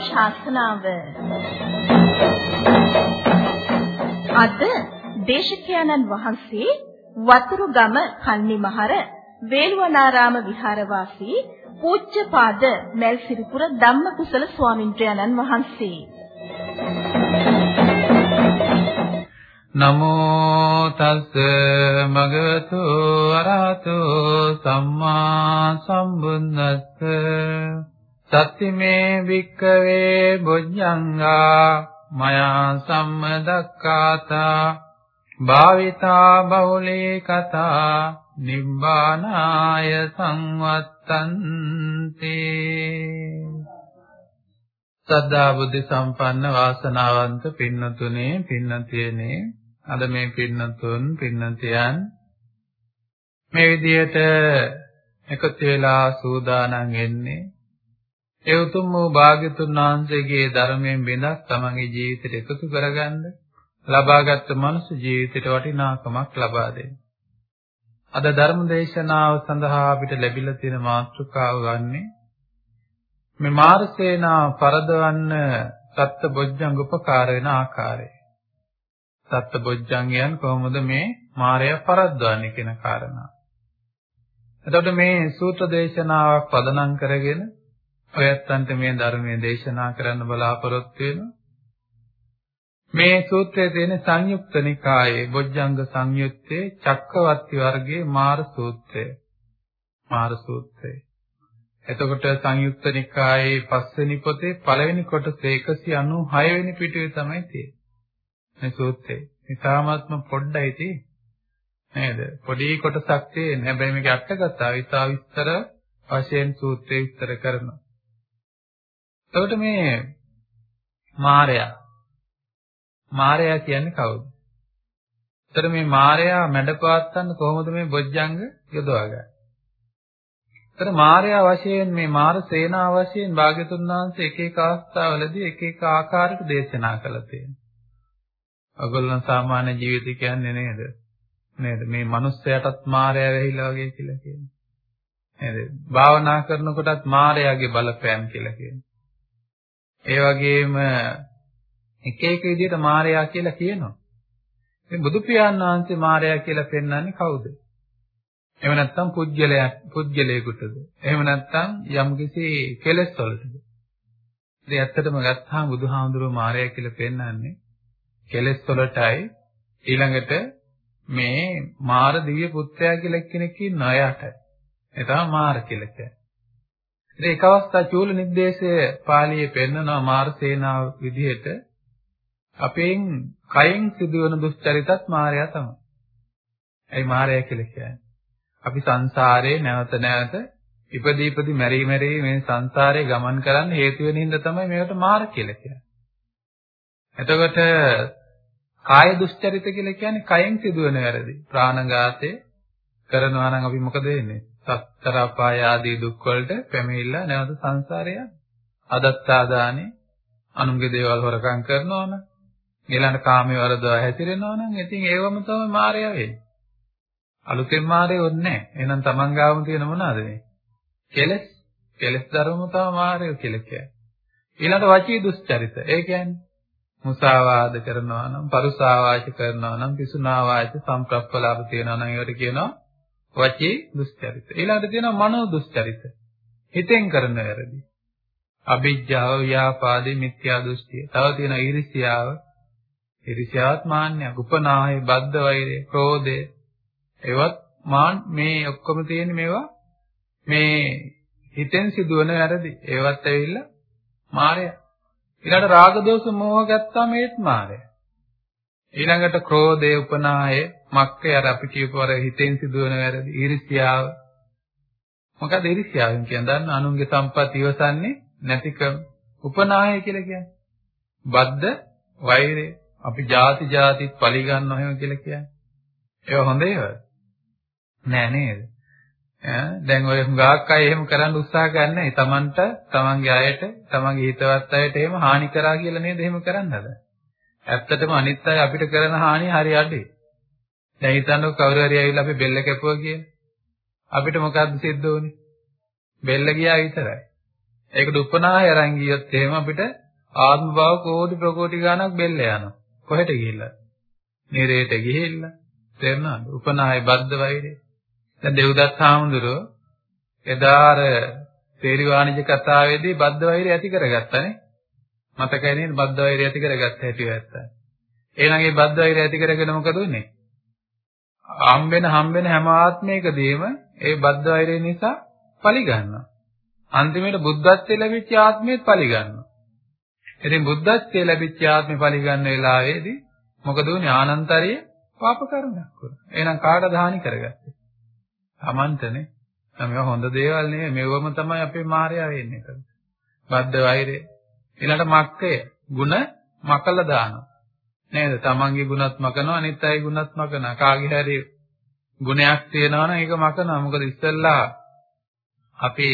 ධර්මානුශාසනාව අද දේශකයන්න් වහන්සේ වතුරුගම කන්නිමහර වේළුවනාරාම විහාරවාසී පූජ්‍යපාද මල්සිරිපුර ධම්මකුසල ස්වාමින්ද්‍රයන්න් වහන්සේ. නමෝ තස් මගවතු අරහතෝ සම්මා සම්බුද්දස්ස. සත්තිමේ වික්කවේ බොජ්ජංගා මයා සම්මදක්කාතා භාවිතා බහුලේ කතා නිබ්බානාය සංවත්තන්ති සද්ධා බුද්ධ සම්පන්න වාසනාවන්ත පින්නතුනේ පින්නතියනේ අද මේ පින්නතුන් පින්නතියන් මේ විදියට එකතු වෙලා සූදානම් වෙන්නේ ඒ උතුම් වූ භාග්‍යතුන් වහන්සේගේ ධර්මයෙන් බිඳක් තමන්ගේ ජීවිතයට එකතු කරගන්න ලබාගත් මනුස්ස ජීවිතයට වටිනාකමක් ලබා දෙන්න. අද ධර්ම දේශනාව සඳහා අපිට ලැබිලා තියෙන මාතෘකාව ගන්නේ මේ මාර්සේනා පරදවන්න සත්බොජ්ජංග උපකාර වෙන ආකාරය. සත්බොජ්ජංගයන් කොහොමද මේ මායя පරද්දවන්නේ කියන කාරණා. එතකොට මේ සූත්‍ර දේශනාවක් පදනම් කරගෙන ඔයත්තන්ට මේ ධර්මයේ දේශනා කරන්න බලාපොරොත්තු වෙනවා. මේ සූත්‍රයේ තියෙන සංයුක්ත නිකායේ බොජ්ජංග සංයුත්තේ චක්කවර්ති වර්ගයේ මාර සූත්‍රය. මාර සූත්‍රය. එතකොට සංයුක්ත නිකායේ පස්වෙනි පොතේ පළවෙනි කොටසේ 196 වෙනි පිටුවේ තමයි තියෙන්නේ. මේ සූත්‍රය. ඉතාමත්ම පොඩ්ඩයි තියෙන්නේ. නේද? පොඩි කොටසක් තියෙන. හැබැයි මේක අටකතාව ඉතා විස්තර වශයෙන් සූත්‍රය විස්තර කරනවා. එතකොට මේ මාරයා මාරයා කියන්නේ කවුද? එතකොට මේ මාරයා මැඩපවත්තන්න කොහොමද මේ බොජ්ජංග යොදවාගන්නේ? එතකොට මාරයා වශයෙන් මේ මාර සේනා වශයෙන් භාග්‍යතුන් වහන්සේ එක එක අවස්ථාවලදී එක එක ආකාරයකට දේශනා කළා තියෙනවා. ඔයගොල්ලෝ සාමාන්‍ය ජීවිතය කියන්නේ නේද? නේද? මේ මිනිස්සයාටත් මාරයා වෙහිලා වගේ කියලා කියන්නේ. නේද? භාවනා කරනකොටත් මාරයාගේ බලපෑම් කියලා කියන්නේ. ඒ වගේම එක එක විදිහට මායя කියලා කියනවා. ඉතින් බුදු පියාණන් වහන්සේ මායя කියලා පෙන්වන්නේ කවුද? එහෙම නැත්නම් පුජ්‍යලයක් පුජ්‍යලයකටද? එහෙම නැත්නම් යම්කිසි කෙලෙස් වලටද? ඉතින් ඇත්තටම ගත්තාම බුදුහාමුදුරුවෝ මායя කියලා පෙන්වන්නේ කෙලෙස් වලටයි ඊළඟට මේ මාර දිව්‍ය පුත්‍රයා කියලා කෙනෙක් ඉන්නවා එයාට. ඒ තමයි මාර කියලා කියන්නේ. ඉතින් ඒක අවස්ථා චූල නිर्देशය පාළියේ පෙන්නනවා මාර්සේනාව විදිහට අපෙන් කයෙන් සිදුවන දුස්චරිතත් මායя තමයි. ඒ මායя කියලා කියන්නේ. අපි සංසාරේ නැවත නැවත ඉපදී ඉපදී මැරි මැරි මේ සංසාරේ ගමන් කරන්න හේතු වෙන හින්දා තමයි මේකට මාර කියලා කියන්නේ. එතකොට කාය දුස්චරිත කියලා කියන්නේ කයෙන් සිදුවන වැරදි. ප්‍රාණඝාතය කරනවා නම් අපි මොකද වෙන්නේ? සතර අපාය ආදී දුක් වලට පැමිණිලා නැවත සංසාරය අදත්තාදානේ අනුන්ගේ දේවල් හොරකම් කරනවා නම් ඊළඟ කාමයේ වරදවා හැතිරෙනවා නම් ඉතින් ඒවම තමයි මායя වෙන්නේ. අලුතෙන් මායя වෙන්නේ නැහැ. එහෙනම් තමන් ගාවම තියෙන මොනවාද මේ? කෙලස්, කෙලස් ධර්මම තමයි මායя කියලා කියන්නේ. ඊළඟ වචී දුස්චරිත. ඒ කියන්නේ මුසාවාද කරනවා නම්, පරුසාවාච කරනවා නම්, පිසුනාවාච, සම්ප්‍රප්පලාප තියනවා නම් ඒවට කියනවා වචී දුස්චරිත. ඊළඟට තියෙනවා මනෝ දුස්චරිත. හිතෙන් කරන වැරදි. අවිජ්ජාව, ව්‍යාපාදේ, මිත්‍යා දෘෂ්ටිය. තව තියෙනවා ඊර්ෂ්‍යාව. ඊර්ෂ්‍යාවත් මාන්නය, උපනාහය, බද්ධ වෛරය, ක්‍රෝධය. ඒවත් මාන් මේ ඔක්කොම තියෙන්නේ මේවා මේ හිතෙන් සිදුවන වැරදි. ඒවත් ඇවිල්ලා මායя. ඊළඟට රාග දෝෂ මෝහ ගත්තාම ඒත් මායя. ඊළඟට ක්‍රෝධය, උපනාහය, මක්කේ අර අපි කියපු අර හිතෙන් සිදුවන වැරදි, ඊර්ෂ්‍යාව. මොකද ඊර්ෂ්‍යාවෙන් කියන්නේ දන්න අනුන්ගේ සම්පත් ඉවසන්නේ නැතිකම. උපනාහය කියලා කියන්නේ. බද්ද වෛරය. අපි ಜಾති ಜಾතිත් පලි ගන්නවා එහෙම කියලා කියන්නේ. ඒව හොඳ ඒවා. නෑ නේද? දැන් ඔය හුඟක් අය එහෙම කරන්න උත්සාහ ගන්නෑ. තමන්ට, තමන්ගේ අයට, තමන්ගේ හිතවත් අයට එහෙම හානි කරා කියලා නේද එහෙම කරන්න හදන්නේ. ඇත්තටම අනිත් අය අපිට කරන හානිය හරි අඩුයි. දැන් හිතන්නකො කවුරු හරි ඇවිල්ලා අපි බෙල්ල කැපුවා කියලා. අපිට මොකද්ද සිද්ධ වෙන්නේ? බෙල්ල ගියා විතරයි. ඒකට උපනාය අරන් ගියොත් එහෙම අපිට ආත්ම භාව කෝටි ප්‍රකෝටි ගණක් බෙල්ල යනවා. කොහෙට ගිහිල්ලා? නිරේට ගිහිල්ලා. තේරුණාද? උපනාය බද්ධ වෛරේ. දැන් දෙව්දත් හාමුදුරුවෝ එදා අර තේරි වාණිජ කතාවේදී බද්ධ වෛරය ඇති කරගත්තානේ. මතකයි නේද බද්ධ වෛරය ඇති කරගත්ත හැටි වැත්තා. එහෙනම් ඒ බද්ධ වෛරය ඇති කරගෙන මොකද උනේ? හම්බෙන හම්බෙන හැම ආත්මයකදීම ඒ බද්ධ වෛරය නිසා පලි ගන්නවා. අන්තිමට බුද්ධත්වයේ ලැබිච්ච ආත්මෙත් පලි ගන්නවා. ඉතින් බුද්ධත්වයේ ලැබිච්ච ආත්මෙ පලි ගන්න වෙලාවේදී මොකද උනේ ආනන්තරිය පාප කර්මයක් වුණා. එහෙනම් කාටද හානි කරගත්තේ? Tamanටනේ. මේවා හොඳ දේවල් නෙමෙයි. මේවම තමයි අපේ මායя වෙන්නේ. බද්ධ වෛරය. ඊළඟට මක්කය. ಗುಣ මකලා දානවා. නේද? තමන්ගේ ගුණත් මකනවා අනිත් අයගේ ගුණත් මකනවා. කාගේ හරි ගුණයක් තියෙනවා නම් ඒක මකනවා. මොකද ඉස්සෙල්ලා අපි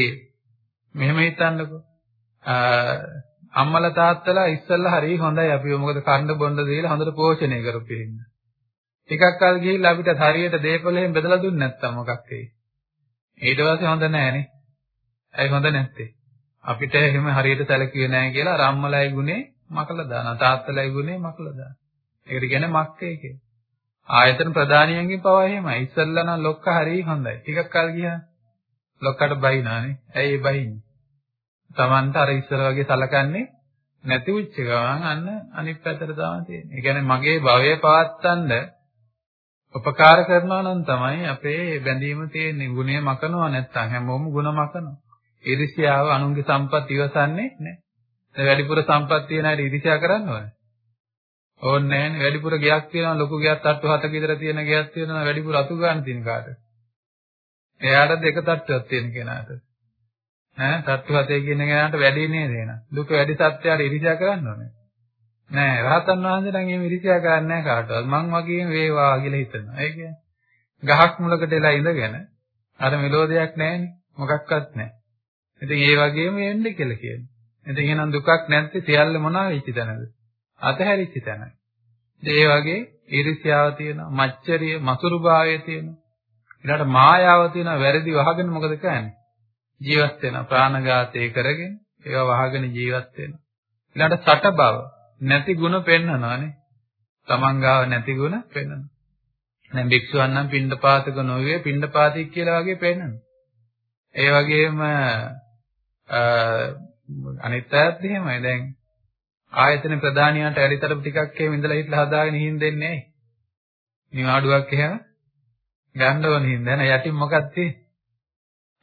මෙහෙම හිතන්නකෝ. අම්මලා තාත්තලා ඉස්සෙල්ලා හරි හොඳයි අපි මොකද කන්න බොන්න දීලා හොඳට පෝෂණය කරපු පිළින්න. ටිකක් කල් ගිහිල්ලා අපිට හරියට දේපල එහෙම බෙදලා දුන්නේ නැත්තම් මොකක් වෙයි? ඊට පස්සේ හොඳ නැහැනේ. ඇයි හොඳ නැත්තේ? අපිට එහෙම හරියට සැලකුවේ නැහැ කියලා රම්මලයි ගුනේ මකලා දානවා. තාත්තලයි ගුනේ මකලා දානවා. ඒකට කියන්නේ මක්කේ කියලා. ආයතන ප්‍රධානියන්ගෙන් පවා එහෙමයි. ඉස්සල්ලා නම් ලොක්ක හරිය හොඳයි. ටිකක් කල් ගියා ලොක්කට බයිනානේ. ඇයි ඒ බයින්නේ? Tamanta අර ඉස්සර වගේ සලකන්නේ නැති උච්ච ගමන් අන්න අනිත් පැත්තට තමයි තියෙන්නේ. ඒ කියන්නේ මගේ භවය පවත්තන්න උපකාර කරනවා නම් තමයි අපේ බැඳීම තියෙන්නේ. ගුණය මකනවා නැත්තම් හැමෝම ගුණ මකනවා. ඊර්ෂ්‍යාව අනුන්ගේ සම්පත් ඉවසන්නේ නැහැ. දැන් වැඩිපුර සම්පත් තියන අය ඊර්ෂ්‍යා කරන්න ඕනේ. ඕනේ නැහැනේ. වැඩිපුර ගයක් තියෙනවා ලොකු ගයක් තට්ටු හතක විතර තියෙන ගයක් තියෙනවා වැඩිපුර අතු ගන්න තියෙන කාට. එයාට දෙක තට්ටුවක් තියෙන කෙනාට. ඈ තට්ටු හතේ කියන කෙනාට වැඩි නේද එන. දුක වැඩි සත්‍යයට ඊර්ෂ්‍යා කරන්න ඕනේ. නෑ රහතන් වහන්සේ නම් එහෙම ඉරිසියා කරන්නේ නැහැ කාටවත්. මං වගේම වේවා කියලා හිතනවා. ඒ කියන්නේ ගහක් මුලකට එලා ඉඳගෙන අර මෙලෝදයක් නැහැනේ. මොකක්වත් නැහැ. ඉතින් ඒ වගේම වෙන්න කියලා කියනවා. ඉතින් එහෙනම් දුකක් නැත්te සියල්ල මොනවා වෙච්ච තැනද? අතහැරිච්ච තැනයි. ඒ වගේ ඊර්ෂ්‍යාව තියෙනවා, මච්චරිය, මසුරුභාවය තියෙනවා. ඊළඟට මායාව තියෙනවා, වැරදි වහගෙන මොකද කරන්නේ? ජීවත් වෙනවා. ප්‍රාණඝාතය කරගෙන ඒවා වහගෙන ජීවත් වෙනවා. ඊළඟට සට බව නැති ಗುಣ පෙන්නනවානේ. තමන් ගාව නැති ಗುಣ පෙන්නනවා. දැන් භික්ෂුවන් නම් පින්ඩපාතක නොවේ පින්ඩපාතික කියලා වගේ පෙන්නනවා. ඒ වගේම අනිත් පැයත් එහෙමයි. දැන් ආයතන ප්‍රධානියාට ඇලිතරප ටිකක් එහෙම ඉඳලා හිටලා හදාගෙන හින් දෙන්නේ ඇයි? නිවාඩුවක් එහෙම ගන්න ඕන හින්දා නෑ. යටින් මොකක්ද තියෙන්නේ?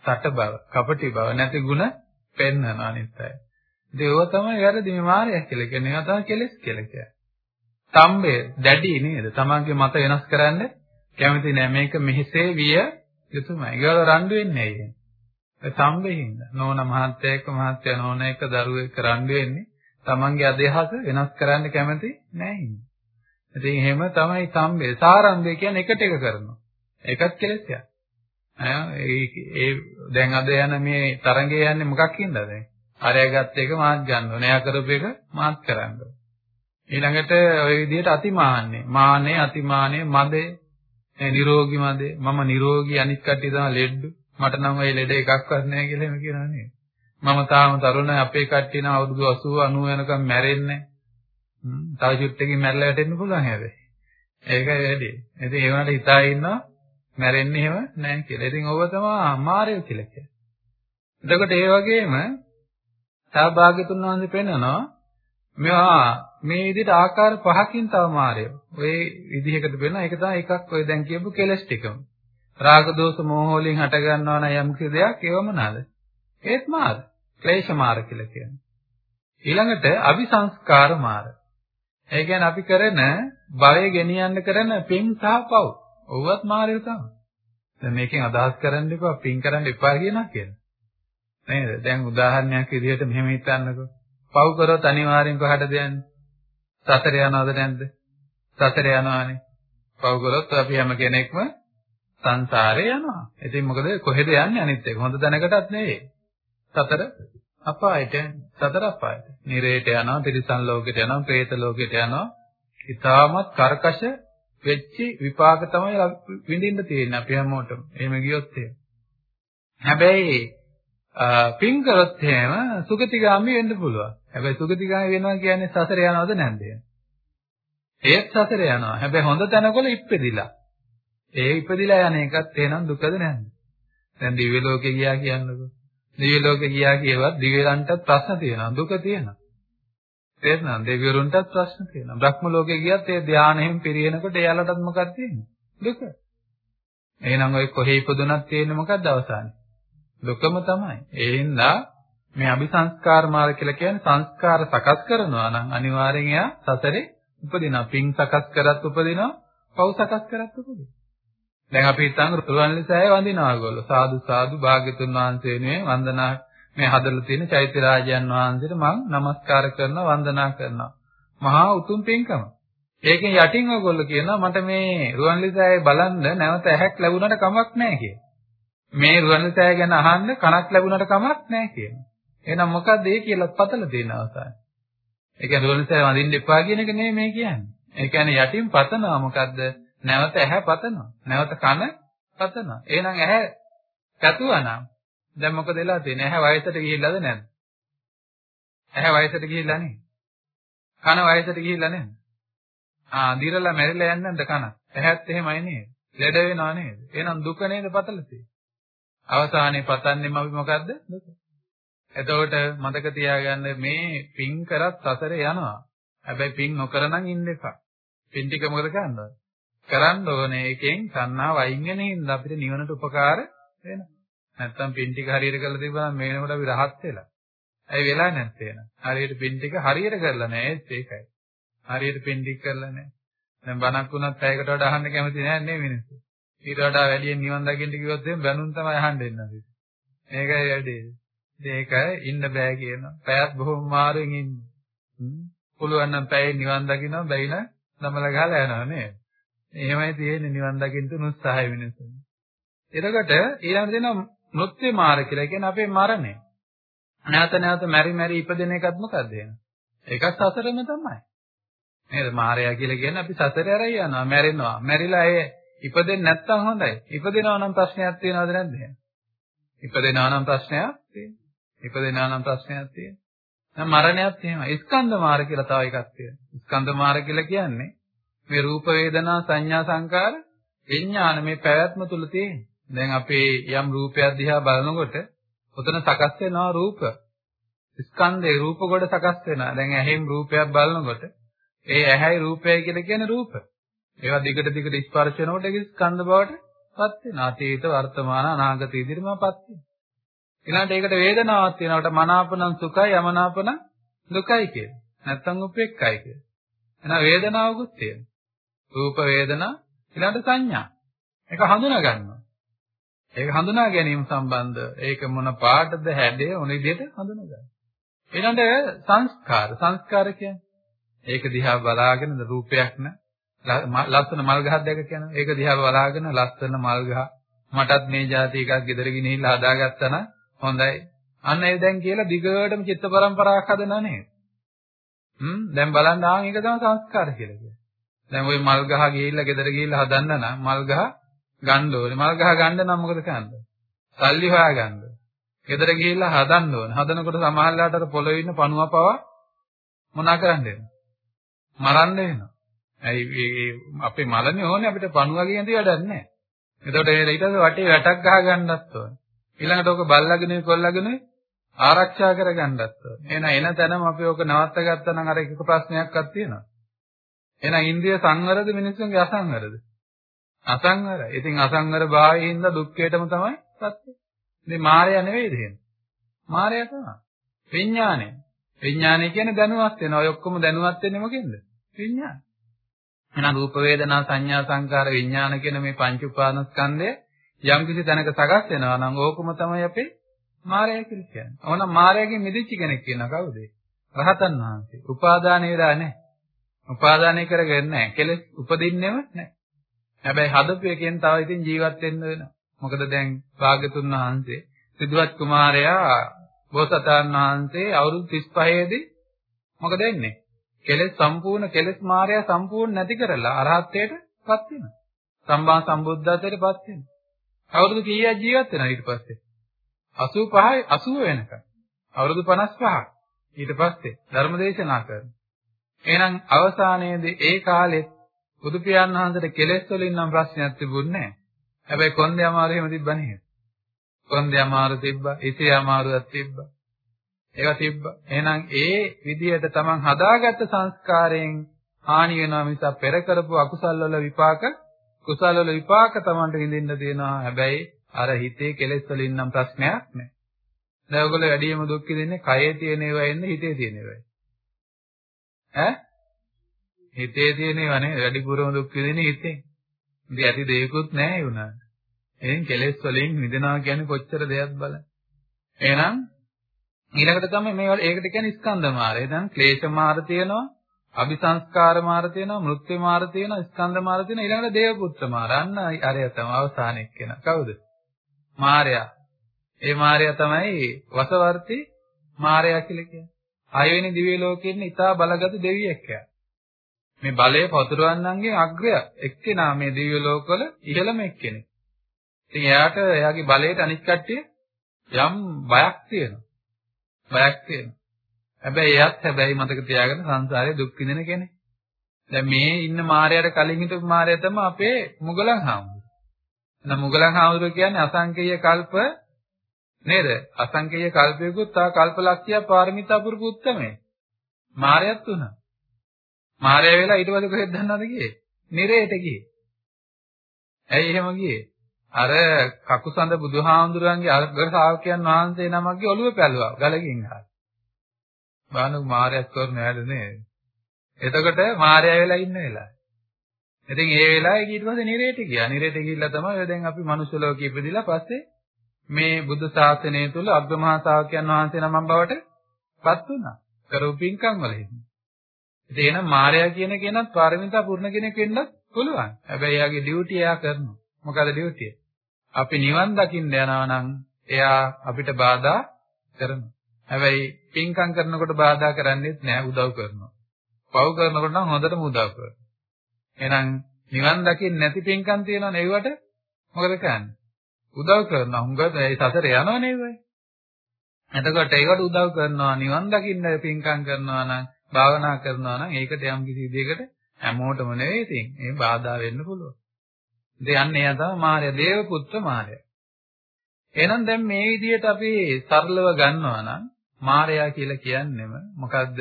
සට බව, කපටි බව නැති ගුණ පෙන්වන අනිත් අය. ඉතින් ඒව තමයි වැරදි මේ මායя කියලා කියන්නේ. ඒවා තමයි කෙලෙස් කියලා කියන්නේ. තම්බේ දැඩි නේද? තමන්ගේ මත වෙනස් කරන්න කැමති නෑ. මේක මෙහිසේ විය යුතුමයි. ඒගොල්ලෝ රණ්ඩු වෙන්නේ නැහැ. ඒ සම්බෙහින්ද. නෝන මහත්තයෙක් මහත්තය නෝන එක දරුවෙක් රණ්ඩු වෙන්නේ. තමන්ගේ අදහස වෙනස් කරන්න කැමති නෑ ඉන්නේ. ඉතින් එහෙම තමයි සම්බය. සාරම්භය කියන්නේ එකට එක කරනවා. ඒකත් කෙලෙසයක්. ඒ ඒ දැන් අද යන මේ තරංගය යන්නේ මොකක් හින්දාද දැන්? අරයා ගත්ත එක මාත් ගන්න ඕනේ. එයා කරපු එක මාත් කරන්න ඕනේ. ඊළඟට ওই විදිහට අතිමාන්නේ. මාන්නේ, අතිමාන්නේ, මදේ, නිරෝගී මදේ. මම නිරෝගී අනිත් කට්ටිය තමයි ලෙඩ. මට නම් ওই ලෙඩ එකක්වත් නැහැ කියලා එහෙම කියනවා නේ. මම තාම තරුණයි අපේ කට්ටිය නම් අවුරුදු 80 90 වෙනකම් මැරෙන්නේ. තව චුට්ටකින් මැරලා වැටෙන්න පුළුවන් හැබැයි. ඒකයි වැඩි. ඉතින් ඒ වුණාට හිතා ඉන්නවා මැරෙන්නේ එහෙම නැහැ කියලා. ඉතින් ඕක තමයි මායය කියලා කියන්නේ. එතකොට ඒ වගේම සහභාගීතුන් වහන්සේ පෙන්නනවා මේවා මේ විදිහට ආකාර පහකින් තව මායය. ඔය විදිහකට පෙන්නන එක තමයි එකක් ඔය දැන් කියපු කෙලස් ටිකම. රාග දෝෂ මෝහ වලින් හට ගන්නවා නම් යම් කිසි දෙයක් ඒවම නේද? ඒත් මාර. ක්ලේශ මාර කියලා කියන්නේ. ඊළඟට අபிසංස්කාර මාර. ඒ කියන්නේ අපි කරන භවය ගෙනියන්න කරන පින් සහ පව්. ඔව්වත් මාරය තමයි. දැන් මේකෙන් අදහස් කරන්න එපා පින් කරන්න එපා කියනවා කියන්නේ. නේද? දැන් උදාහරණයක් විදිහට මෙහෙම හිතන්නකෝ. පව් කරොත් අනිවාර්යෙන් කොහටද යන්නේ? සතර යනවද නැද්ද? සතර යනවානේ. පව් කරොත් අපි හැම කෙනෙක්ම සංසාරේ යනවා. ඉතින් මොකද කොහෙද යන්නේ අනිත් එක? හොඳ තැනකටත් නෙවෙයි. සතර අපායට සතර අපායට. නිරේට යනවා, තිරිසන් ලෝකෙට යනවා, പ്രേත ලෝකෙට යනවා. ඊටමත් කරකශ වෙච්ච විපාක තමයි විඳින්න තියෙන්නේ අපි හැමෝටම. එහෙම ගියොත් එහෙම. හැබැයි පින් කරොත් එහෙම සුගතිගාමි වෙන්න පුළුවන්. හැබැයි සුගතිගාමි වෙනවා කියන්නේ සසර යනවද නැද්ද? ඒත් සසර යනවා. හැබැයි හොඳ තැනකොල ඉප්පෙදිලා. ඒ ඉපදිලා යන එකත් එහෙනම් දුකද නැද්ද? දැන් දිව්‍ය ලෝකේ ගියා කියන්නකෝ. දිව්‍ය ලෝකේ ගියා කියවත් දිව්‍යයන්ටත් ප්‍රශ්න තියෙනවා. දුක තියෙනවා. තේරුණාද? දෙවිවරුන්ටත් ප්‍රශ්න තියෙනවා. බ්‍රහ්ම ලෝකේ ගියත් ඒ ධානයෙන් පිරිනකොට එයාලටත් මොකක්ද තියෙන්නේ? දුක. එහෙනම් ඔය කොහේ ඉපදුනත් තියෙන්නේ මොකක්ද අවසානයේ? දුකම තමයි. ඒ හින්දා මේ අபிසංස්කාර මාර්ග කියලා කියන්නේ සංස්කාර සකස් කරනවා නම් අනිවාර්යෙන් එයා සසරේ උපදිනවා. පින් සකස් කරත් උපදිනවා, පව් සකස් කරත් උපදිනවා. දැන් අපි හිතන් රුවන්ලිසෑය වඳිනවා ඒගොල්ලෝ. සාදු සාදු භාග්‍යතුන් වහන්සේ නේ වන්දනා මේ හදලා තියෙන චෛත්‍ය රාජයන් වහන්සේට මම নমස්කාර කරනවා වන්දනා කරනවා. මහා උතුම් පින්කම. ඒකෙන් යටින් ඔයගොල්ලෝ කියනවා මට මේ රුවන්ලිසෑය බලන්න නැවත ඇහැක් ලැබුණාට කමක් නැහැ කියලා. මේ රුවන්ලිසෑය ගැන අහන්න කනක් ලැබුණාට කමක් නැහැ කියනවා. එහෙනම් මොකද්ද ඒ කියලා පතලා තියෙන අවසානයේ. ඒ කියන්නේ රුවන්ලිසෑය වඳින්න එපා කියන එක නෙමෙයි මේ කියන්නේ. ඒ කියන්නේ යටින් පතනවා මොකද්ද? නැවත ඇහැ පතනවා. නැවත කන පතනවා. එහෙනම් ඇහැ පැතුවා නම් දැන් මොකද වෙලා තියෙන්නේ? ඇහැ වයසට ගිහිල්ලාද නැද්ද? ඇහැ වයසට ගිහිල්ලා නේ. කන වයසට ගිහිල්ලා නේද? ආ දිරලා මැරිලා යන්නේ නැද්ද කන? ඇහත් එහෙමයි නේද? ලෙඩ වෙනවා නේද? එහෙනම් දුක නේද පතලා තියෙන්නේ. අවසානයේ පතන්නේම අපි මොකද්ද? දුක. එතකොට මතක තියාගන්න මේ පින් කරත් සසරේ යනවා. හැබැයි පින් නොකර නම් ඉන්න එපා. පින් ටික මොකද කරන්නේ? කරන්න ඕනේ එකෙන් සන්නාව අයින් වෙන හින්දා අපිට නිවනට උපකාර වෙනවා. නැත්තම් පින් ටික හරියට කරලා තිබුණාම මේ වෙනකොට අපි රහත් වෙලා. ඇයි වෙලා නැත්තේ නේද? හරියට පින් ටික හරියට කරලා නැහැ ඒකයි. හරියට පින් ටික කරලා නැහැ. දැන් බණක් වුණත් පැයකට වඩා අහන්න කැමති නැහැ නේ මිනිස්සු. ඊට වඩා වැඩියෙන් නිවන් දකින්න කිව්වොත් එහෙනම් බැනුන් තමයි අහන්න එන්නේ. මේකයි වැඩේ. ඒක ඉන්න බෑ කියනවා. පැයත් බොහොම මාරුවෙන් ඉන්න. පුළුවන් නම් පැයෙන් නිවන් දකින්න බැයි නම් නමල ගහලා යනවා නේද? එහෙමයි තියෙන්නේ නිවන් දකින්න උත්සාහය වෙනසුන්. එතකොට ඊළඟ දෙන මෘත්‍යු මාර කියලා කියන්නේ අපේ මරණය. නැවත නැවත මෙරි මෙරි ඉපදෙන එකත් මොකද්ද එන? ඒකත් සසරම තමයි. නේද? මාරයා කියලා කියන්නේ අපි සසරේ අරයි යනවා, මැරෙනවා. මැරිලා ඒ ඉපදෙන්නේ නැත්තම් හොඳයි. ඉපදෙනවා නම් ප්‍රශ්නයක් තියෙනවද නැද්ද? ඉපදෙනවා නම් ප්‍රශ්නයක් තියෙනවා. ඉපදෙනවා නම් ප්‍රශ්නයක් තියෙනවා. දැන් මරණයත් එහෙමයි. ස්කන්ධ මාර කියලා තව එකක් තියෙනවා. ස්කන්ධ මාර කියලා කියන්නේ මේ රූප වේදනා සංඥා සංකාර විඥාන මේ පැවැත්ම තුල තියෙන. දැන් අපේ යම් රූපයක් දිහා බලනකොට උතන සකස් වෙනවා රූප. ස්කන්ධේ රූප කොට සකස් වෙනවා. දැන් ඇහෙන් රූපයක් බලනකොට ඒ ඇහැයි රූපයයි කියලා කියන රූප. ඒවා දිගට දිගට ස්පර්ශ වෙනකොට ඒක ස්කන්ධ බවට පත් වෙනවා. අතීත වර්තමාන අනාගත ඉදිරියටම පත් වෙනවා. ඊළඟට ඒකට වේදනාවක් තියෙනකොට මනාපනම් සුඛයි යමනාපනම් දුකයි කියන. නැත්තම් උපේක්ඛයි කියන. එහෙනම් වේදනාවකුත් තියෙනවා. රූප වේදනා ඊළඟට සංඥා. ඒක හඳුනා ගන්නවා. ඒක හඳුනා ගැනීම සම්බන්ධ ඒක මොන පාටද හැඩය මොන විදිහට හඳුනා ගන්න. ඊළඟට සංස්කාර සංස්කාර කියන්නේ ඒක දිහා බලාගෙන රූපයක් න ලස්සන මල් ගහක් දැක කියන ඒක දිහා බලාගෙන ලස්සන මල් ගහ මටත් මේ જાති එකක් ගෙදර ගිනිහිල්ලා හදාගත්තා නම් හොඳයි. අන්න ඒ දැන් කියලා දිගටම චිත්ත පරම්පරාවක් හදනා නේද? හ්ම් දැන් බලන්න ආන් ඒක තමයි සංස්කාර කියලා කියන්නේ. දැන් ওই මල් ගහ ගිහිල්ලා ගෙදර ගිහිල්ලා හදන්න නම් මල් ගහ ගන්න ඕනේ. මල් ගහ ගන්න නම් මොකද කරන්නේ? සල්ලි හොයා ගන්න. ගෙදර ගිහිල්ලා හදන්න ඕනේ. හදනකොට සමහරලාට අර පොළොවේ ඉන්න පණුව පවා මොනා කරන්නද? මරන්න වෙනවා. ඇයි අපේ මලනේ ඕනේ අපිට පණුවගේ ඇඳි වැඩක් නැහැ. එතකොට ඊට පස්සේ වටේ වැටක් ගහ ගන්නත් ඕනේ. ඊළඟට ඕක බල්ලාගෙන කොල්ලාගෙන ආරක්ෂා කරගන්නත් ඕනේ. එහෙනම් එන තැනම අපි ඕක නවත්ත ගත්තා නම් අර එක ප්‍රශ්නයක්වත් තියෙනවා. එහෙනම් ඉන්ද්‍රිය සංවරද මිනිස්සුන්ගේ අසංවරද? අසංවරයි. ඉතින් අසංවර භාවයෙන්ද දුක්ඛයටම තමයි සත්‍ය. මේ මායя නෙවෙයිද එහෙනම්? මායя තමයි. විඥානය. විඥානය කියන්නේ දැනුවත් වෙන. ඔය ඔක්කොම දැනුවත් වෙන්නේ මොකෙන්ද? විඥාන. එහෙනම් රූප වේදනා සංඥා සංකාර විඥාන කියන මේ පංච උපාදානස්කන්ධය යම් කිසි තැනක සකස් වෙනවා නම් ඕකම තමයි අපේ මායя කියලා කියන්නේ. ඕනම් මායයෙන් මිදෙච්ච කෙනෙක් කියනවා කවුද? රහතන් වහන්සේ. උපාදාන වේදා නැහැ. උපාදානය කරගන්නේ නැහැ. කෙලෙස් උපදින්නෙම නැහැ. හැබැයි හදපු එකෙන් තව ඉතින් ජීවත් වෙන්න වෙනවා. මොකද දැන් භාග්‍යතුන් වහන්සේ සිද්ධාත් කුමාරයා බෝසතාණන් වහන්සේ අවුරුදු 35 දී මොකද වෙන්නේ? කෙලෙස් සම්පූර්ණ කෙලෙස් මායя සම්පූර්ණ නැති කරලා අරහත්ත්වයටපත් වෙනවා. සම්මා සම්බුද්ධත්වයටපත් වෙනවා. අවුරුදු කීයක් ජීවත් වෙනවා ඊට පස්සේ? 85 80 වෙනකම්. අවුරුදු 55ක්. ඊට පස්සේ ධර්ම දේශනා කරනවා. එහෙනම් අවසානයේදී ඒ කාලෙත් බුදු පියාණන් වහන්සේට කෙලෙස් වලින් නම් ප්‍රශ්නයක් තිබුණේ නැහැ. හැබැයි කොන්දේ අමාරු එහෙම තිබ්බ නේද? කොන්දේ අමාරු තිබ්බා, ඉතේ අමාරුවක් තිබ්බා. ඒවා තිබ්බා. එහෙනම් ඒ විදිහට තමන් හදාගත්ත සංස්කාරයෙන් හානි වෙනවා මිස පෙර කරපු අකුසල් වල විපාක කුසල වල විපාක තමන්ට විඳින්න තියෙනවා. හැබැයි අර හිතේ කෙලෙස් වලින් නම් ප්‍රශ්නයක් නැහැ. දැන් ඔයගොල්ලෝ වැඩිම දුක් විඳින්නේ කයේ තියෙන ඒවා එන්නේ හිතේ තියෙන ඒවායි. ඈ? හිතේ තියෙන ඒවා නේ වැඩිපුරම දුක් විඳින්නේ හිතෙන්. ඉතින් ඇති දෙයක්වත් නැහැ ඒ උනාට. එහෙන් කෙලෙස් වලින් මිදෙනවා කියන්නේ කොච්චර දෙයක් බලන්න. එහෙනම් ඊළඟට තමයි මේ ඒකට කියන්නේ ස්කන්ධ මාර්ගය. දැන් ක්ලේශ මාර්ග තියෙනවා, අபிසංස්කාර මාර්ග තියෙනවා, මෘත්‍ය මාර්ග තියෙනවා, ස්කන්ධ මාර්ග තියෙනවා. ඊළඟට දේවපුත්‍ර මාර්ග. අන්න අරය තමයි අවසානයේ කියන. කවුද? මාර්යා. ඒ මාර්යා තමයි වසවර්ති මාර්යා කියලා කියන්නේ. හයවෙනි දිව්‍ය ලෝකෙින් ඉතා බලගත් දෙවියෙක් යා. මේ බලය පතුරවන්නන්ගේ අග්‍රය එක්කෙනා මේ දිව්‍ය ලෝකවල ඉහළම එක්කෙනෙක්. ඉතින් එයාට එයාගේ බලයට අනිත් කට්ටිය යම් බයක් තියෙනවා. බයක් තියෙනවා. හැබැයි එයත් හැබැයි මතක තියාගන්න සංසාරේ දුක් විඳින කෙනෙක්. දැන් මේ ඉන්න මායයට කලින් හිටපු මායය තමයි අපේ මුගලන් හාමුදුරුවෝ. එහෙනම් මුගලන් හාමුදුරුවෝ කියන්නේ අසංකේය කල්ප නේද? අසංකේය කල්පයකුත් තා කල්පලක්ෂය පාරමිතා පුරුපු උත්තමයි. මායයත් උනා. මායය වෙලා ඊට පස්සේ කොහෙද දන්නවද ගියේ? නිරේට ගියේ. ඇයි එහෙම ගියේ? අර කකුසඳ බුදුහාමුදුරන්ගේ අග්‍ර ශ්‍රාවකයන් වහන්සේ නමක්ගේ ඔළුව පැලුවා ගලකින් අහලා. බානු මාරයක් කරන ඇද නේද? එතකොට මාරයා වෙලා ඉන්න වෙලාව. ඉතින් ඒ වෙලාවේ ඊට පස්සේ නිරේට ගියා. නිරේට ගිහිල්ලා තමයි ඔය දැන් අපි මනුස්ස ලෝකෙ ඉපදිලා පස්සේ මේ බුද්ධ ශාසනය තුල අග්‍රමහා ශාවකයන් වහන්සේ නමක් බවට පත් වුණා. කරපු පින්කම් වල හිටියා. ඉතින් එහෙනම් මාරයා කියන කෙනත් පාරමිතා පුරණ කෙනෙක් වෙන්නත් පුළුවන්. හැබැයි එයාගේ ඩියුටි එයා කරනවා. මොකද ඩියුටිය? අපි නිවන් දකින්න යනවා නම් එයා අපිට බාධා කරනවා. හැබැයි පින්කම් කරනකොට බාධා කරන්නේත් නෑ උදව් කරනවා. පව් කරනකොට නම් හොඳටම උදව් කරනවා. එහෙනම් නිවන් දකින්න නැති පින්කම් තියෙනවනේ ඒවට මොකද කරන්නේ? උදව් කරනවා. හුඟක් ඒ සසර යනවනේ වෙයි. එතකොට ඒකට උදව් කරනවා නිවන් දකින්න පින්කම් කරනවා නම් භාවනා කරනවා නම් ඒකට යම් කිසි විදිහකට හැමෝටම නෙවෙයි ඉතින් මේ බාධා වෙන්න පුළුවන්. ඉතින් යන්නේ එයා තමයි මාර්ය දේව පුත්‍ර මාර්ය. එහෙනම් දැන් මේ විදිහට අපි සරලව ගන්නවා නම් මාර්යා කියලා කියන්නේම මොකද්ද?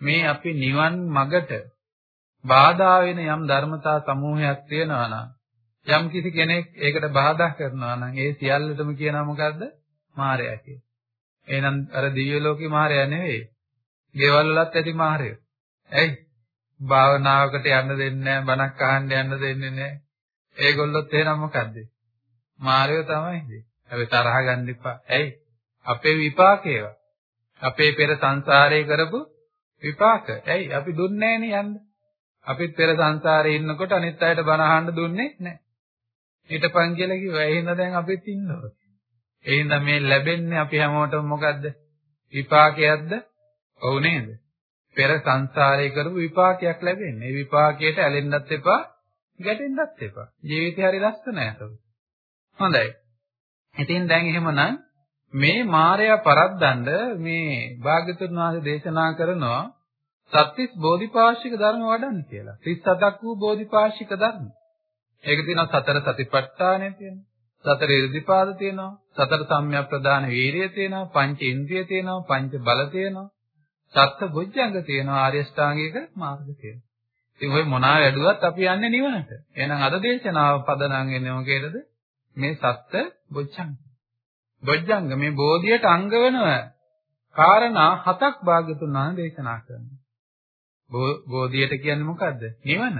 මේ අපි නිවන් මගට බාධා වෙන යම් ධර්මතා සමූහයක් තියෙනවා නම් යම් කිසි කෙනෙක් ඒකට බාධා කරනවා නම් ඒ සියල්ලටම කියනවා මොකද්ද? මායя කියලා. එහෙනම් අර දිව්‍ය ලෝකේ මායя නෙවෙයි. දේවල් වලත් ඇති මායя. ඇයි? භාවනාවකට යන්න දෙන්නේ නැහැ, බණක් අහන්න යන්න දෙන්නේ නැහැ. ඒගොල්ලොත් එහෙනම් මොකද්ද? මායя තමයිද? හැබැයි තරහ ගන්න එපා. ඇයි? අපේ විපාකේව. අපේ පෙර සංසාරේ කරපු විපාක. ඇයි? අපි දුන්නේ නැහනේ යන්න. අපිත් පෙර සංසාරේ ඉන්නකොට අනිත් අයට බණ අහන්න දුන්නේ නැහැ. හිටපන් කියලා කිව්වා. ඒ හින්දා දැන් අපිත් ඉන්නවා. ඒ හින්දා මේ ලැබෙන්නේ අපි හැමෝටම මොකද්ද? විපාකයක්ද? ඔව් නේද? පෙර සංසාරේ කරපු විපාකයක් ලැබෙන්නේ. ඒ විපාකයට ඇලෙන්නත් එපා, ගැටෙන්නත් එපා. ජීවිතය හරි ලස්සනයි අතව. හොඳයි. ඉතින් දැන් එහෙමනම් මේ මායя පරද්දන්න මේ භාග්‍යතුන් වහන්සේ දේශනා කරනවා සත්‍තිස් බෝධිපාශික ධර්ම වඩන්න කියලා. 37ක් වූ බෝධිපාශික ධර්ම. ඒක තියෙනවා සතර සතිපට්ඨානය තියෙනවා. සතර ඉර්ධිපාද තියෙනවා. සතර සම්‍යක් ප්‍රදාන වීරිය තියෙනවා. පංච ඉන්ද්‍රිය තියෙනවා. පංච බල තියෙනවා. සත්‍ය බොජ්ජංග තියෙනවා. ආර්ය ශ්‍රාංගික මාර්ග තියෙනවා. ඉතින් ওই මොනවා වැඩුවත් අපි යන්නේ නිවනට. එහෙනම් අද දේශනාව පදනම් එන්නේ මොකේද? මේ සත්‍ය බොජ්ජංග. බොජ්ජංග මේ බෝධියට අංග වෙනව කාරණා හතක් භාග්‍යතුන් වහන්සේ දේශනා කරනවා. බෝධියට කියන්නේ මොකද්ද? නිවන.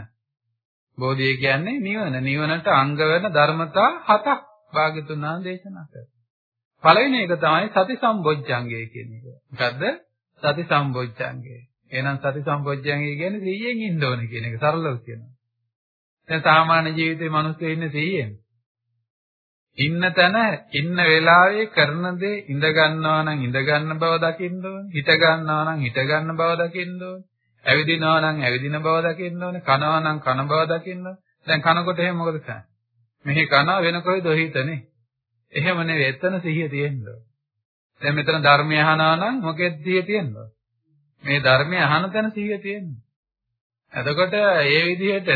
බෝධිය කියන්නේ නිවන. නිවනට අංග වෙන ධර්මතා හතක් භාග්‍යතුන් වහන්සේ දේශනා කරනවා. පළවෙනි එක තමයි සති සම්බොජ්ජංගය කියන එක. මොකද්ද? සති සම්බොජ්ජංගය. එහෙනම් සති සම්බොජ්ජංගය කියන්නේ සිහියෙන් ඉන්න ඕනේ කියන එක සරලව කියනවා. දැන් සාමාන්‍ය ජීවිතේ මිනිස්සු ඉන්නේ සිහියෙන්. ඉන්න තැන ඉන්න වෙලාවේ කරන දේ ඉඳ ගන්නවා නම් ඉඳ ගන්න බව දකින්න ඕනේ. හිට ගන්නවා නම් හිට ගන්න බව දකින්න ඕනේ. ඇවිදිනවා නම් ඇවිදින බව දකින්න ඕනේ. කනවා නම් කන බව දකින්න ඕනේ. දැන් කනකොට එහෙම මොකද කරන්නේ? මෙහි කනවා වෙන කොයිද හිතනේ? එහෙම නෙවෙයි. එතන සිහිය තියෙන්න ඕනේ. දැන් මෙතන ධර්මය අහනවා නම් මොකෙද සිහිය තියෙන්න ඕනේ? මේ ධර්මය අහන තැන සිහිය තියෙන්න. එතකොට ඒ විදිහට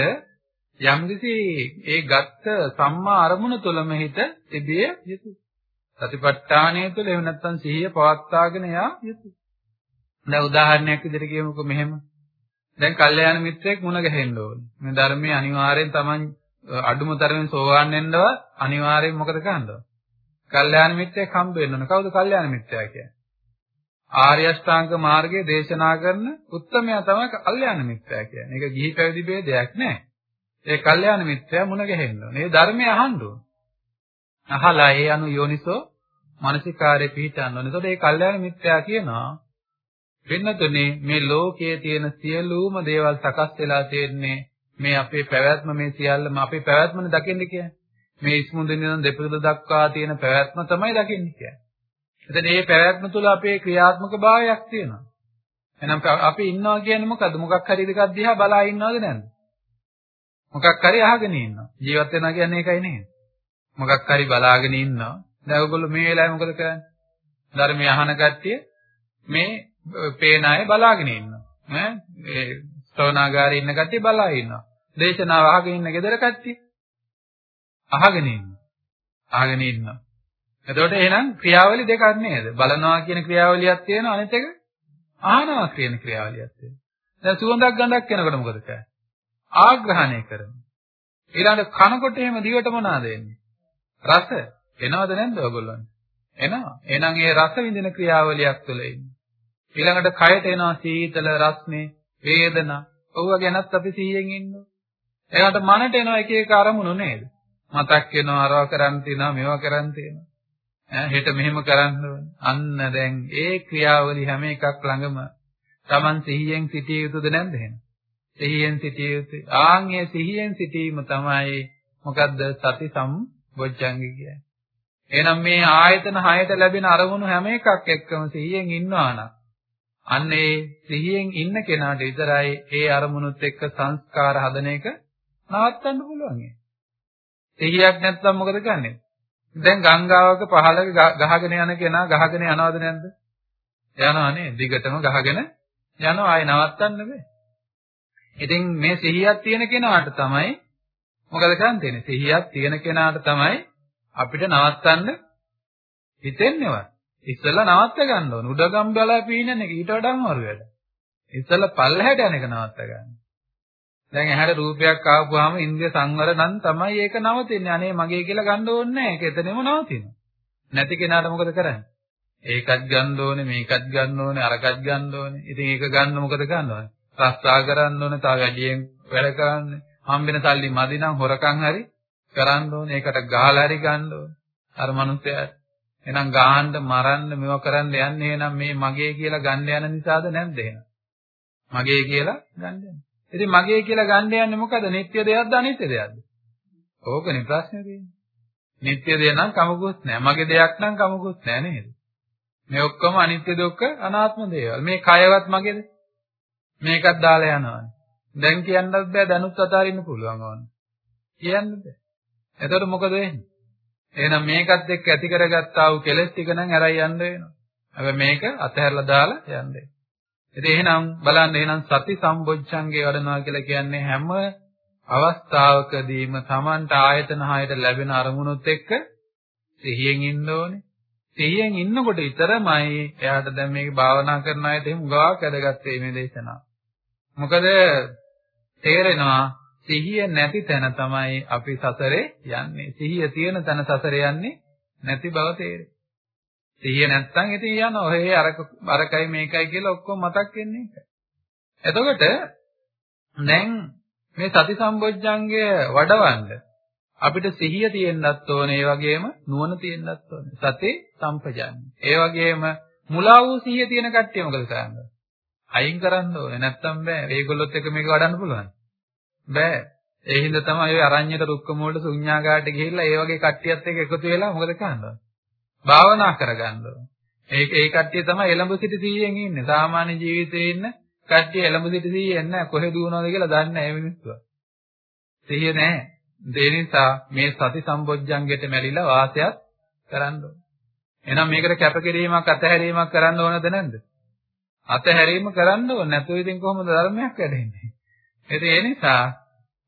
යම්කිසි ඒ ගත්ත සම්මා අරමුණ තුළම හිත තිබිය යුතුයි. සතිපට්ඨානය තුළ එහෙම නැත්නම් සිහිය පවත්වාගෙන යා යුතුයි. දැන් උදාහරණයක් විදිහට කියමුකෝ මෙහෙම. දැන් කල්යාණ මිත්‍රයෙක් මුණ ගැහෙන්න ඕනේ. මේ ධර්මයේ අනිවාර්යෙන් Taman අඩුම තරමින් සෝවාන් වෙන්නව අනිවාර්යෙන් මොකද කරන්නව? කල්යාණ මිත්‍රයෙක් හම්බ වෙන්න ඕනේ. කවුද කල්යාණ මිත්‍රයා කියන්නේ? ආර්ය අෂ්ටාංග මාර්ගයේ දේශනා කරන උත්තමයා තමයි කල්යාණ මිත්‍රයා කියන්නේ. ඒක ගිහි පැවිදි ભેදයක් නෑ. ඒ කල්යාණ මිත්‍රයා මුණ ගැහෙන්න ඕනේ. ඒ ධර්මය අහන්න ඕනේ. අහලා ඒ අනු යෝනිසෝ මානසිකාරේ පිහිටන්න ඕනේ. එතකොට ඒ කල්යාණ මිත්‍රයා කියනවා වෙනතුනේ මේ ලෝකයේ තියෙන සියලුම දේවල් සකස් වෙලා තියෙන්නේ මේ අපේ පැවැත්ම මේ සියල්ලම අපේ පැවැත්මනේ දකින්න කියන්නේ. මේ ඉස්මුදින ඉඳන් දෙපළ දක්වා තියෙන පැවැත්ම තමයි දකින්න කියන්නේ. එතන මේ පැවැත්ම තුළ අපේ ක්‍රියාත්මක භාවයක් තියෙනවා. එහෙනම් අපි ඉන්නවා කියන්නේ මොකද්ද? මොකක් හරි දෙකක් දිහා බලා ඉන්නවද නැද්ද? මොකක් හරි අහගෙන ඉන්නවා. ජීවත් වෙනවා කියන්නේ ඒකයි නේද? මොකක් හරි බලාගෙන ඉන්නවා. දැන් ඔයගොල්ලෝ මේ වෙලාවේ මොකද කරන්නේ? ධර්මය අහන කට්ටිය මේ පේන අය බලාගෙන ඉන්නවා. ඈ ඒ ශ්‍රවණාගාරේ ඉන්න කට්ටිය බලා ඉන්නවා. දේශනාව අහගෙන ඉන්න ගෙදර කට්ටිය අහගෙන ඉන්නවා. අහගෙන ඉන්නවා. එතකොට එහෙනම් ක්‍රියාවලිය දෙකක් නේද? බලනවා කියන ක්‍රියාවලියක් තියෙනවා අනිත් එක අහනවා කියන ක්‍රියාවලියක් තියෙනවා. දැන් සුවඳක් ගඳක් කෙනකොට මොකද කරන්නේ? ආග්‍රහණය කරනවා. ඊළඟට කනකොට එහෙම දිවට මොනවාද එන්නේ? රස එනවද නැද්ද ඔයගොල්ලන්ට? එනවා. එහෙනම් ඒ රස විඳින ක්‍රියාවලියක් තුළ ඉන්නේ. ඊළඟට කයට එනවා සීතල රස්නේ වේදනා. ඔව්ව ගැනත් අපි සීයෙන් ඉන්නවා. ඊළඟට මනට එනවා එක එක අරමුණු නේද? මතක් වෙනවා අරවා කරන් තියනවා මේවා කරන් තියනවා. ඈ හෙට මෙහෙම කරන්න ඕනේ. අන්න දැන් ඒ ක්‍රියාවලිය හැම එකක් ළඟම Taman සිහියෙන් සිටිය යුතුද නැද්ද එහෙනම්? සිහියෙන් සිටිය යුතුයි. ආන්ගේ සිහියෙන් සිටීම තමයි මොකද්ද සති සම්බොජ්ජංග කියන්නේ. එහෙනම් මේ ආයතන හයට ලැබෙන අරමුණු හැම එකක් එක්කම සිහියෙන් ඉන්නවා නම් අන්න ඒ සිහියෙන් ඉන්න කෙනාට විතරයි ඒ අරමුණුත් එක්ක සංස්කාර හදන එක නවත්තන්න පුළුවන්. සිහියක් නැත්නම් මොකද කරන්නේ? දැන් ගංගාවක පහළක ගහගෙන යන කෙනා ගහගෙන යනවද නැද්ද? යනවා නේ. දිගටම ගහගෙන යනවා ආයේ නවත්තන්න බෑ. ඉතින් මේ සිහියක් තියෙන කෙනාට තමයි මොකද කරන්නේ? සිහියක් තියෙන කෙනාට තමයි අපිට නවත්තන්න හිතෙන්නේවත්. ඉස්සෙල්ලා නවත්ත ගන්න ඕන. උඩගම් බලා පීනන එක ඊට වඩා අමාරු වැඩ. ඉස්සෙල්ලා පල්ලහැට යන එක නවත්ත ගන්න. දැන් ඇහැට රූපයක් ආවම ඉන්ද්‍රිය සංවර නම් තමයි ඒක නවතින්නේ. අනේ මගේ කියලා ගන්න ඕනේ නැහැ. ඒක එතනෙම නවතිනවා. නැති කෙනාට මොකද කරන්නේ? ඒකත් ගන්න ඕනේ, මේකත් ගන්න ඕනේ, අරකත් ගන්න ඕනේ. ඉතින් ඒක ගන්න මොකද ගන්න ඕනේ? රස්සා කරන්න ඕනේ, තව වැඩියෙන් වැඩ කරන්න. හම්බෙන සල්ලි මදි නම් හොරකම් හරි කරන්න ඕනේ. ඒකට ගහලා හරි ගන්න ඕනේ. අර මනුස්සයාට. එහෙනම් ගහන්න මරන්න මේවා කරන්න යන්නේ එහෙනම් මේ මගේ කියලා ගන්න යන නිසාද නැද්ද එහෙනම්? මගේ කියලා ගන්න යන්නේ. ඉතින් මගේ කියලා ගන්න යන්නේ මොකද? නিত্য දෙයක්ද අනිත්‍ය දෙයක්ද? ඕකනේ ප්‍රශ්නේ තියෙන්නේ. නিত্য දෙය නම් කමකුත් නැහැ. මගේ දෙයක් නම් කමකුත් නැහැ නේද? මේ ඔක්කොම අනිත්‍ය දුක්ඛ අනාත්ම දේවල්. මේ කයවත් මගේද? මේකත් දාලා යනවා. දැන් කියන්නත් බෑ දැනුත් අතාරින්න පුළුවන් ඕන. කියන්න බෑ. එතකොට මොකද වෙන්නේ? එහෙනම් මේකත් එක්ක ඇති කරගත්තා වූ කෙලෙස් ටික නම් අරයි යන්න වෙනවා. හැබැයි මේක අතහැරලා දාලා යන්න වෙනවා. ඉතින් එහෙනම් බලන්න එහෙනම් සති සම්බොච්චංගේ වඩනවා කියලා කියන්නේ හැම අවස්ථාවකදීම Tamanට ආයතන හයට ලැබෙන අරමුණුත් එක්ක සිහියෙන් ඉන්න ඕනේ. සිහියෙන් ඉන්නකොට විතරමයි එයාට දැන් මේක භාවනා කරන අයට එහෙම ගාවක් ඇදගත් මේ දේශනාව. මොකද තේරෙනවා සිහිය නැති තැන තමයි අපි සසරේ යන්නේ. සිහිය තියෙන තැන සසරේ යන්නේ නැති බව තේරෙයි. සිහිය නැත්තම් ඉතින් යන ඔය අරක අරකයි මේකයි කියලා ඔක්කොම මතක් වෙන්නේ ඒක. එතකොට දැන් මේ සති සම්බොජ්ජංගය වඩවන්න අපිට සිහිය තියෙන්නත් ඕනේ ඒ වගේම නුවණ තියෙන්නත් ඕනේ. සති සම්පජාන්නේ. ඒ වගේම මුලා වූ සිහිය තියෙන කට්ටිය මොකද කරන්නේ? අයින් කරන්න ඕනේ. නැත්තම් බෑ. ඒගොල්ලොත් එක මේක වඩන්න පුළුවන්. බෑ. ඒ හින්දා තමයි ඔය අරඤ්‍යයට රුක්ක මූලට ශුන්‍යාගාට ගිහිල්ලා ඒ වගේ කට්ටියත් එක්ක එකතු වෙලා මොකද කරන්නේ? භාවනා කරගන්න ඕනේ. ඒක ඒ කට්ටිය තමයි එළඹ සිටි සීයෙන් ඉන්නේ. සාමාන්‍ය ජීවිතේ ඉන්න කට්ටිය එළඹ සිටි සීයෙන් නැහැ. කොහෙද දුවනවද කියලා දන්නේ නැහැ මිනිස්සු. සිහිය නැහැ. ඒ නිසා මේ සති සම්බොජ්ජංගෙට මැරිලා වාසයක් කරන්න ඕනේ. එහෙනම් මේකට කැපකිරීමක් අතහැරීමක් කරන්න ඕනද නැද්ද? අතහැරීම කරන්න ඕනේ. නැතුව ඉතින් කොහොමද ධර්මයක් වැඩෙන්නේ? ඒ නිසා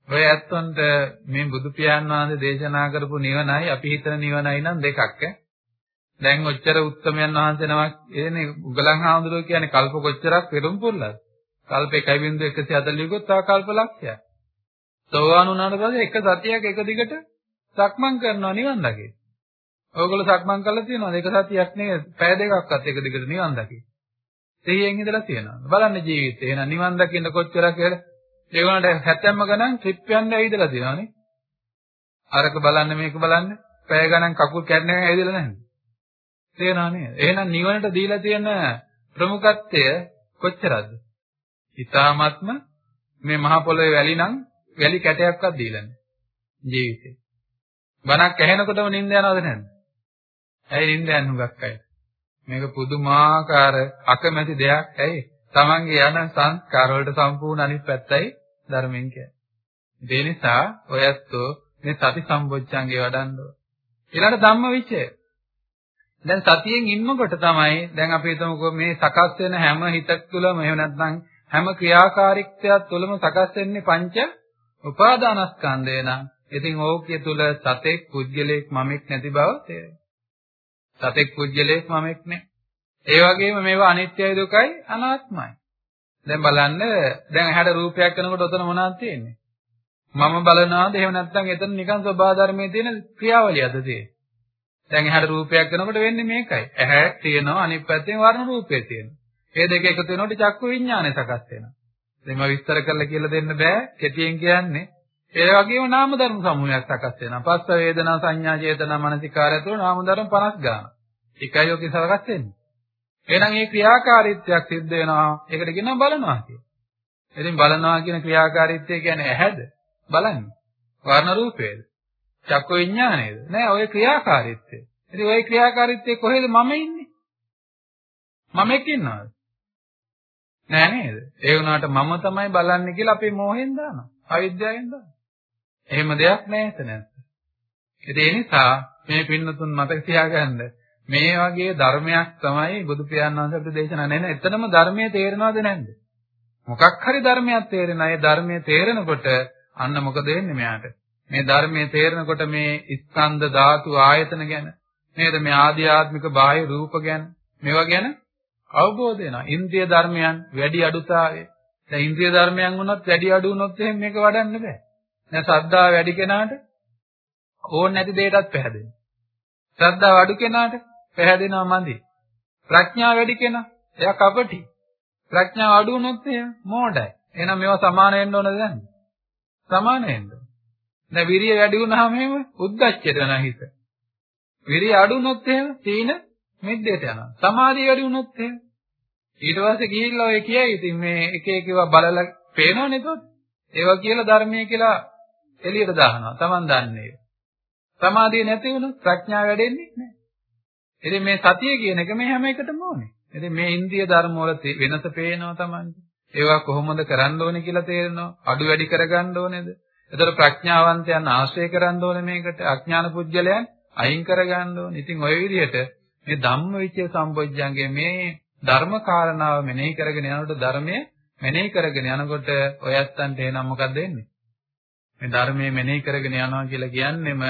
ඔය ඇත්තොන්ට මේ බුදු පියාණන් වහන්සේ දේශනා කරපු නිවනයි අපි හිතන නිවනයි නම් දෙකක් ඈ. දැන් ඔච්චර උත්තමයන් වහන්සේ නමක් එන්නේ උගලන් හාමුදුරුවෝ කියන්නේ කල්ප කොච්චරක් පෙරම් පුරලාද? කල්ප 1.140 කුත් තව කල්ප ලක්ෂයක්. සෝවාන් වුණාට පස්සේ එක සතියක් එක දිගට සක්මන් කරනවා නිවන් දකේ. ඔයගොල්ලෝ සක්මන් කරලා තියෙනවද? එක සතියක් නෙවෙයි පැය දෙකක්වත් එක දිගට නිවන් දකේ. සිහියෙන් ඉඳලා තියෙනවා. බලන්න ජීවිතේ. එහෙනම් නිවන් දකින්න කොච්චරක් කියලා ඒ වුණාට 70ම ගණන් ට්‍රිප් යන්න ඇවිදලා තියෙනවානේ. අරක බලන්න මේක බලන්න. පැය ගණන් කකුල් කැඩෙන්නේ ඇවිදලා නැහැ. තේරෙනා නේද? එහෙනම් නිවනට දීලා තියෙන ප්‍රමුඛත්වය කොච්චරද? ඊ타ත්ම මේ මහ පොළොවේ වැලි නම් වැලි කැටයක්වත් දීලා නැහැ. ජීවිතේ. බණක් ඇහෙනකොටම නිින්ද යනවද නැද්ද? ඇයි නිින්ද යන්නේ හුඟක් අය? මේක පුදුමාකාර අකමැති දෙයක්. ඇයි? තමන්ගේ යන සංස්කාර වලට සම්පූර්ණ අනිත් පැත්තයි ධර්මයෙන් කියන්නේ. ඒ නිසා ඔයත්ෝ මේ සති සම්බොච්චංගේ වඩන්න ඕන. ඊළඟ ධම්මවිචය. දැන් සතියෙන් ඉන්නකොට තමයි දැන් අපි හිතමුකෝ මේ සකස් වෙන හැම හිතක් තුළම එහෙම නැත්නම් හැම ක්‍රියාකාරීත්වයක් තුළම සකස් වෙන්නේ පංච උපාදානස්කන්ධය නම් ඉතින් ඕකේ තුල සතෙක් පුජ්‍යලයක් මමෙක් නැති බව තේරෙනවා. සතෙක් පුජ්‍යලයක් මමෙක් නෑ. ඒ වගේම මේවා අනිත්‍යයි දුකයි අනාත්මයි. දැන් බලන්න දැන් ඇහැට රූපයක් කරනකොට ඔතන මොනවද තියෙන්නේ? මම බලනවාද එහෙම නැත්නම් එතන නිකන් ස්වභාව ධර්මයේ තියෙන ක්‍රියාවලියද තියෙන්නේ? දැන් ඇහැට රූපයක් කරනකොට වෙන්නේ මේකයි. ඇහැ තියෙනවා අනිත් පැත්තෙන් වර්ණ රූපය තියෙනවා. මේ දෙක එකතු වෙනකොට චක්කු විඥානය සකස් වෙනවා. දැන් මම විස්තර කරලා කියලා දෙන්න බෑ. කෙටියෙන් කියන්නේ ඒ වගේම නාම ධර්ම සමූහයක් සකස් වෙනවා. පස්ස වේදනා සංඥා චේතනා මනසිකාරය තුළ නාම ධර්ම 50 ගාන. එකයි ඔකේ සකස් වෙන්නේ. එහෙනම් මේ ක්‍රියාකාරීත්වයක් සිද්ධ වෙනවා. ඒකට කියනවා බලනවා කියලා. ඉතින් බලනවා කියන ක්‍රියාකාරීත්වය කියන්නේ ඇහැද? බලන්නේ. වර්ණ රූපේද? චක්ක විඥානේද? නෑ ඔය ක්‍රියාකාරීත්වය. ඉතින් ওই ක්‍රියාකාරීත්වයේ කොහෙද මම ඉන්නේ? මම එක්ක ඉන්නවද? නෑ නේද? ඒ වුණාට මම තමයි බලන්නේ කියලා අපි මොහෙන් දානවා. අවිද්‍යාවෙන් දානවා. එහෙම දෙයක් නෑ එතන. ඒ නිසා මේ පින්නතුන් මතක තියාගන්න මේ වගේ ධර්මයක් තමයි බුදු පියාණන් වහන්සේ අපිට දේශනා නෑ එතනම ධර්මයේ තේරෙනවද නැද්ද? මොකක් හරි ධර්මයක් තේරෙන අය ධර්මයේ තේරෙනකොට අන්න මොකද වෙන්නේ මෙයාට? මේ ධර්මයේ තේරෙනකොට මේ ස්කන්ධ ධාතු ආයතන ගැන නේද මේ ආධ්‍යාත්මික බාහිර රූප ගැන මේවා ගැන අවබෝධ වෙනවා. ඉන්ද්‍රිය ධර්මයන් වැඩි අඩුතාවය. දැන් ඉන්ද්‍රිය ධර්මයන් වුණත් වැඩි අඩු වුණොත් එහෙනම් මේක වඩන්න බෑ. දැන් ශ්‍රද්ධාව වැඩි කෙනාට ඕන නැති දෙයකටත් පැහැදෙනවා. ශ්‍රද්ධාව අඩු කෙනාට පැහැදෙනවා මදි. ප්‍රඥාව වැඩි කෙනා එයා කපටි. ප්‍රඥාව අඩු වුණොත් එහෙම මෝඩයි. එහෙනම් මේවා සමාන වෙන්න ඕනද නැද්ද? සමාන වෙන්න. දැන් විරිය වැඩි වුණාම එහෙම උද්දච්චයට යන හිත. විරිය අඩු වුණොත් එහෙම තීන මිද්දේට යනවා. සමාධිය වැඩි වුණොත් එහෙම ඊට පස්සේ ගිහිල්ලා ඔය කියයි ඉතින් මේ එක එක ඒවා බලලා පේනවනේ එතකොට. ඒවා කියලා ධර්මයේ කියලා එළියට දානවා. Taman දන්නේ. සමාධිය නැති වුණොත් ප්‍රඥාව වැඩෙන්නේ නැහැ. ඉතින් මේ සතිය කියන එක මේ හැම එකටම ඕනේ. ඉතින් මේ ඉන්ද්‍රිය ධර්ම වල වෙනස පේනවා Tamanට. ඒවා කොහොමද කරන්න ඕනේ කියලා තේරෙනවා. අඩු වැඩි කරගන්න ඕනේද? එතකොට ප්‍රඥාවන්තයන් ආශ්‍රය කරන්න ඕනේ මේකට. අඥාන පුජ්‍යලයන් අයින් කරගන්න ඕනේ. ඉතින් ওই විදිහට මේ ධම්මවිචය සම්බොජ්ජංගේ මේ ධර්ම කාරණාව මෙනෙහි කරගෙන යනකොට ධර්මය මෙනෙහි කරගෙන යනකොට ඔය ඇත්තන්ට එනනම් මොකක්ද වෙන්නේ? මේ ධර්මයේ මෙනෙහි කරගෙන යනවා කියලා කියන්නේම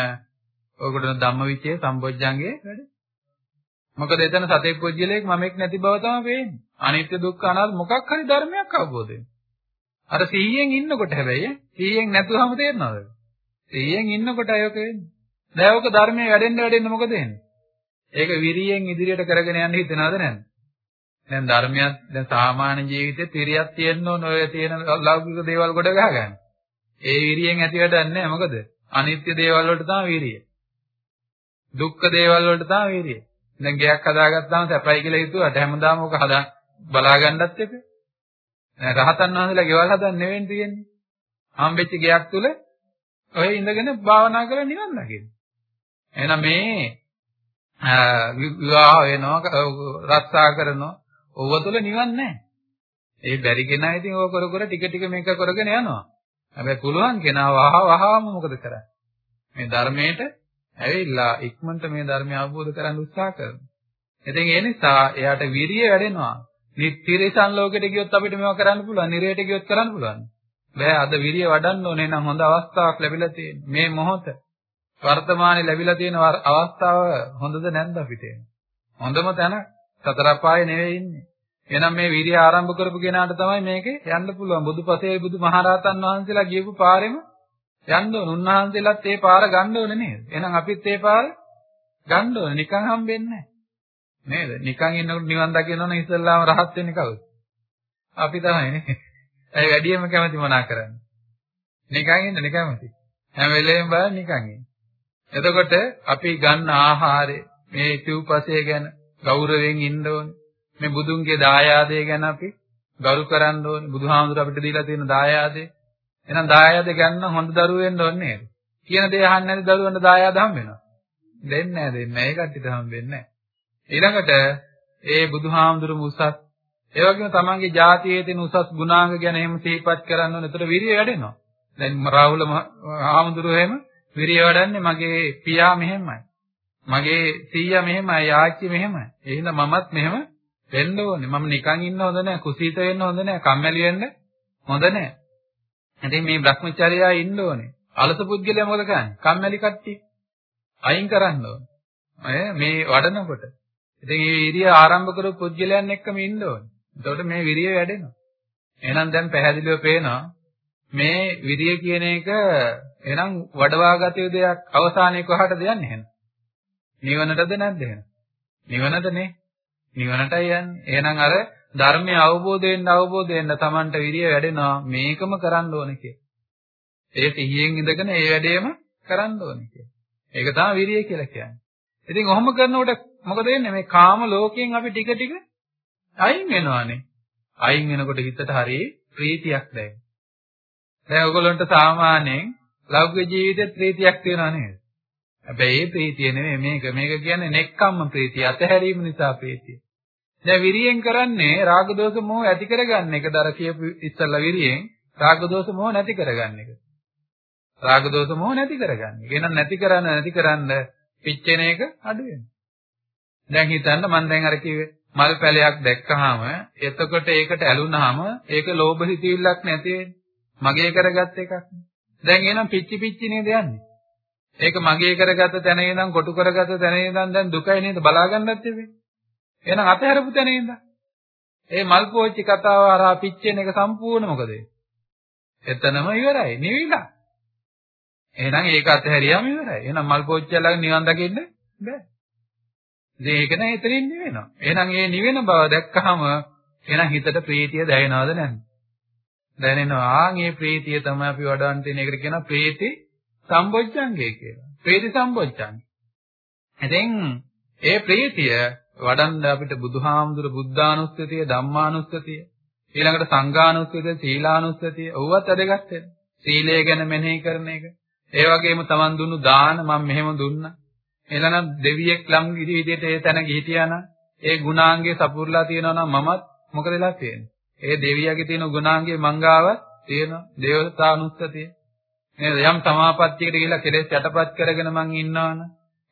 ඔයකට ධම්මවිචය සම්බොජ්ජංගේ වැඩ. මොකද එතන සතේ පුජ්‍යලයක් මමෙක් නැති බව තමයි පේන්නේ. අනිත්‍ය දුක්ඛ අනාත්ම මොකක් හරි ධර්මයක් අවබෝධ වෙනවා. අර 100න් ඉන්නකොට හැබැයි 100න් නැතුවම තේරෙනවද? 100න් ඉන්නකොට අයක වෙන්නේ. දැන් ඔක ධර්මයේ වැඩෙන්න වැඩෙන්න මොකද වෙන්නේ? ඒක විරියෙන් ඉදිරියට කරගෙන යන්න හිතනවද නැද්ද? දැන් ධර්මයක් දැන් සාමාන්‍ය ජීවිතේ තිරියක් තියෙන්න ඕන ඔය තියෙන ලෞකික දේවල් ගොඩ ගහගන්න. ඒ විරියෙන් ඇති වැඩක් නැහැ මොකද? අනිත්‍ය දේවල් වලට තමයි විරිය. දුක්ඛ දේවල් වලට තමයි විරිය. දැන් ගෙයක් හදාගත්තාම සැපයි කියලා හිතුවට හැමදාම ඔක හදා බලා ගන්නත් එපේ. රහතන් වහන්සේලා ගෙවල් හදන්න නෙවෙයි තියෙන්නේ. හම්බෙච්ච ගෙයක් තුල ඔය ඉඳගෙන භාවනා කරලා නිවන් දකින්න. එහෙනම් මේ විවාහ වෙනවා රස්සා කරනවා ඕව තුල නිවන් නැහැ. ඒ බැරි කෙනා ඉතින් ඕක කර කර ටික ටික මේක කරගෙන යනවා. හැබැයි පුළුවන් කෙනා වහ වහම මොකද කරන්නේ? මේ ධර්මයට ඇවිල්ලා ඉක්මනට මේ ධර්මය අවබෝධ කරගන්න උත්සාහ කරනවා. ඉතින් ඒ නිසා එයාට විරිය වැඩෙනවා. නිත්‍යරිසන් ලෝකෙට ගියොත් අපිට මේවා කරන්න පුළුවන්. නිරයට ගියොත් කරන්න පුළුවන්. බෑ අද විරිය වඩන්න ඕනේ නම් හොඳ අවස්ථාවක් ලැබිලා තියෙනවා. මේ මොහොත වර්තමානයේ ලැබිලා තියෙන අවස්ථාව හොඳද නැද්ද අපිට? හොඳම තැන සතර පායේ නෙවෙයි ඉන්නේ. එහෙනම් මේ විරිය ආරම්භ කරපු කෙනාට තමයි මේකේ යන්න පුළුවන්. බුදුපසේ බුදුමහරහතන් වහන්සේලා ගියපු පාරෙම යන්න ඕන. උන්වහන්සේලාත් ඒ පාර ගන්න ඕනේ නේද? එහෙනම් අපිත් ඒ පාර ගන්න ඕනේ. නිකන් හම්බෙන්නේ නේද? නිකන් ඉන්නකොට නිවන් දකින්න ඉස්සල්ලාම රහත් වෙන්නේ කවුද? අපි තමයි නේ. ඒ වැඩියෙන්ම කැමති මොනා කරන්නේ? නිකන් ඉන්න නිකම්මති. හැම වෙලේම බලන්න නිකන් ඉන්න. එතකොට අපි ගන්න ආහාරය මේ සිව්පසය ගැන ගෞරවයෙන් ඉන්න ඕනේ. මේ බුදුන්ගේ දායාදය ගැන අපි ගරු කරන්න ඕනේ. බුදුහාමුදුර අපිට දීලා තියෙන දායාදේ. එහෙනම් දායාද ගන්න හොඳ දරුවෝ වෙන්න ඕනේ නේද? කියන දේ අහන්නේ නැති දරුවන්ට දායාද හම් වෙනවා. දෙන්නේ නැහැ දෙන්නේ නැහැ. ඒ කට්ටියට හම් වෙන්නේ නැහැ. ඊළඟට ඒ බුදුහාමුදුරු මුසත් ඒ වගේම තමන්ගේ ජාතියේ තියෙන උසස් ගුණාංග ගැන එහෙම සිහිපත් කරන්න ඕනේ. ඒතර විරිය වැඩෙනවා. දැන් රාහුල හාමුදුරුවෝ එහෙම විරිය වඩන්නේ මගේ පියා මෙහෙමයි. මගේ සීයා මෙහෙමයි, ආච්චි මෙහෙමයි. එහෙනම් මමත් මෙහෙම වෙන්න ඕනේ. මම නිකන් ඉන්න හොඳ නැහැ. කුසීත වෙන්න හොඳ නැහැ. කම්මැලි වෙන්න හොඳ නැහැ. ඉතින් මේ Brahmacharya ඉන්න ඕනේ. අලස පුද්ගලයා මොකද කරන්නේ? කම්මැලි කට්ටිය අයින් කරන්න ඕනේ. අය මේ වඩනකොට. ඉතින් මේ විරිය ආරම්භ කරපු පුද්ගලයන් එක්කම ඉන්න ඕනේ. එතකොට මේ විරිය වැඩෙනවා. එහෙනම් දැන් පැහැදිලිව පේනවා මේ විරිය කියන එක එහෙනම් වඩවා ගත යුතු දෙයක් අවසානයේ කොහටද යන්නේ එහෙනම්? නිවනටද නැද්ද එහෙනම්? නිවනටනේ. නිවනටයි යන්නේ. එහෙනම් අර ධර්මය අවබෝධ වෙන්න අවබෝධ වෙන්න Tamanට විරිය වැඩෙනවා මේකම කරන්න ඕනේ කියලා. ඒ සිහියෙන් ඉඳගෙන ඒ වැඩේම කරන්න ඕනේ කියලා. ඒක තමයි විරිය කියලා කියන්නේ. ඉතින් ඔහොම කරනකොට මොකද වෙන්නේ? මේ කාම ලෝකයෙන් අපි ටික ටික අයින් වෙනවානේ. අයින් වෙනකොට හිතට හරි ප්‍රීතියක් දැනෙනවා. දැන් ඔයගොල්ලන්ට සාමාන්‍යයෙන් ලෞකික ජීවිතේ ප්‍රීතියක් තියෙනව නේද? හැබැයි ඒ ප්‍රීතිය නෙමෙයි මේක. මේක කියන්නේ නෙක්කම්ම ප්‍රීතිය. අතහැරීම නිසා ප්‍රීතිය. දැන් විරියෙන් කරන්නේ රාග දෝෂ මොහ ඇති කරගන්න එක. දර කියපු ඉස්සල්ලා විරියෙන් රාග දෝෂ මොහ නැති කරගන්න එක. රාග දෝෂ මොහ නැති කරගන්න. එහෙනම් නැති කරන්න නැති කරන්න පිච්චෙන එක අඩු වෙනවා. දැන් හිතන්න මම දැන් අර කිව්වේ මල් පැලයක් දැක්කහම එතකොට ඒකට ඇලුනහම ඒක ලෝභ හිතවිල්ලක් නැති වෙන්නේ. මගේ කරගත් එකක්. දැන් එහෙනම් පිච්චි පිච්චි නේද යන්නේ? ඒක මගේ කරගත තැන ඉඳන් කොටු කරගත තැන ඉඳන් දැන් දුකයි නේද බලා ගන්නත් තිබෙන්නේ. එහෙනම් අතහැරපු තැන ඉඳන්. ඒ මල් පෝච්චි කතාව හරහා පිච්චෙන එක සම්පූර්ණ මොකද? එතනම ඉවරයි. නිවිලා. එහෙනම් ඒක අතහැරියාම ඉවරයි. එහෙනම් මල් පෝච්චිය ළඟ නිවන් දකින්න බෑ. ඉතින් ඒක නෑ එතනින් නිවෙනවා. එහෙනම් මේ නිවෙන බව දැක්කහම එහෙනම් හිතට ප්‍රීතිය දැනෙනවද නැද්ද? දැනෙනවා. ආන් මේ ප්‍රීතිය තමයි අපි වඩවන්න තියෙන එකට කියනවා ප්‍රීති සම්බොජ්ජංගය කියලා. ප්‍රීති සම්බොජ්ජංග. ඉතින් ඒ ප්‍රීතිය වඩන්න අපිට බුදුහාමුදුර බුද්ධානුස්සතිය, ධම්මානුස්සතිය, ඊළඟට සංඝානුස්සතිය, සීලානුස්සතිය, ඕවත් වැඩගත් වෙනවා. සීලය ගැන මෙනෙහි කරන එක. ඒ වගේම Taman දුන්නු දාන මම මෙහෙම දුන්නා. එළනම් දෙවියෙක් ලම් විදිහට ඒ තැන ගිහිටියා නම් ඒ ගුණාංගයේ සපුරලා තියෙනවා නම් මමත් මොකද වෙලා තියෙන්නේ? ඒ දෙවියගේ තියෙන ගුණාංගයේ මංගාව තියෙනවා. දේවතානුස්සතිය. නේද? යම් සමාපත්තියකට ගිහිල්ලා කෙලෙස් යටපත් කරගෙන මං ඉන්නවනම්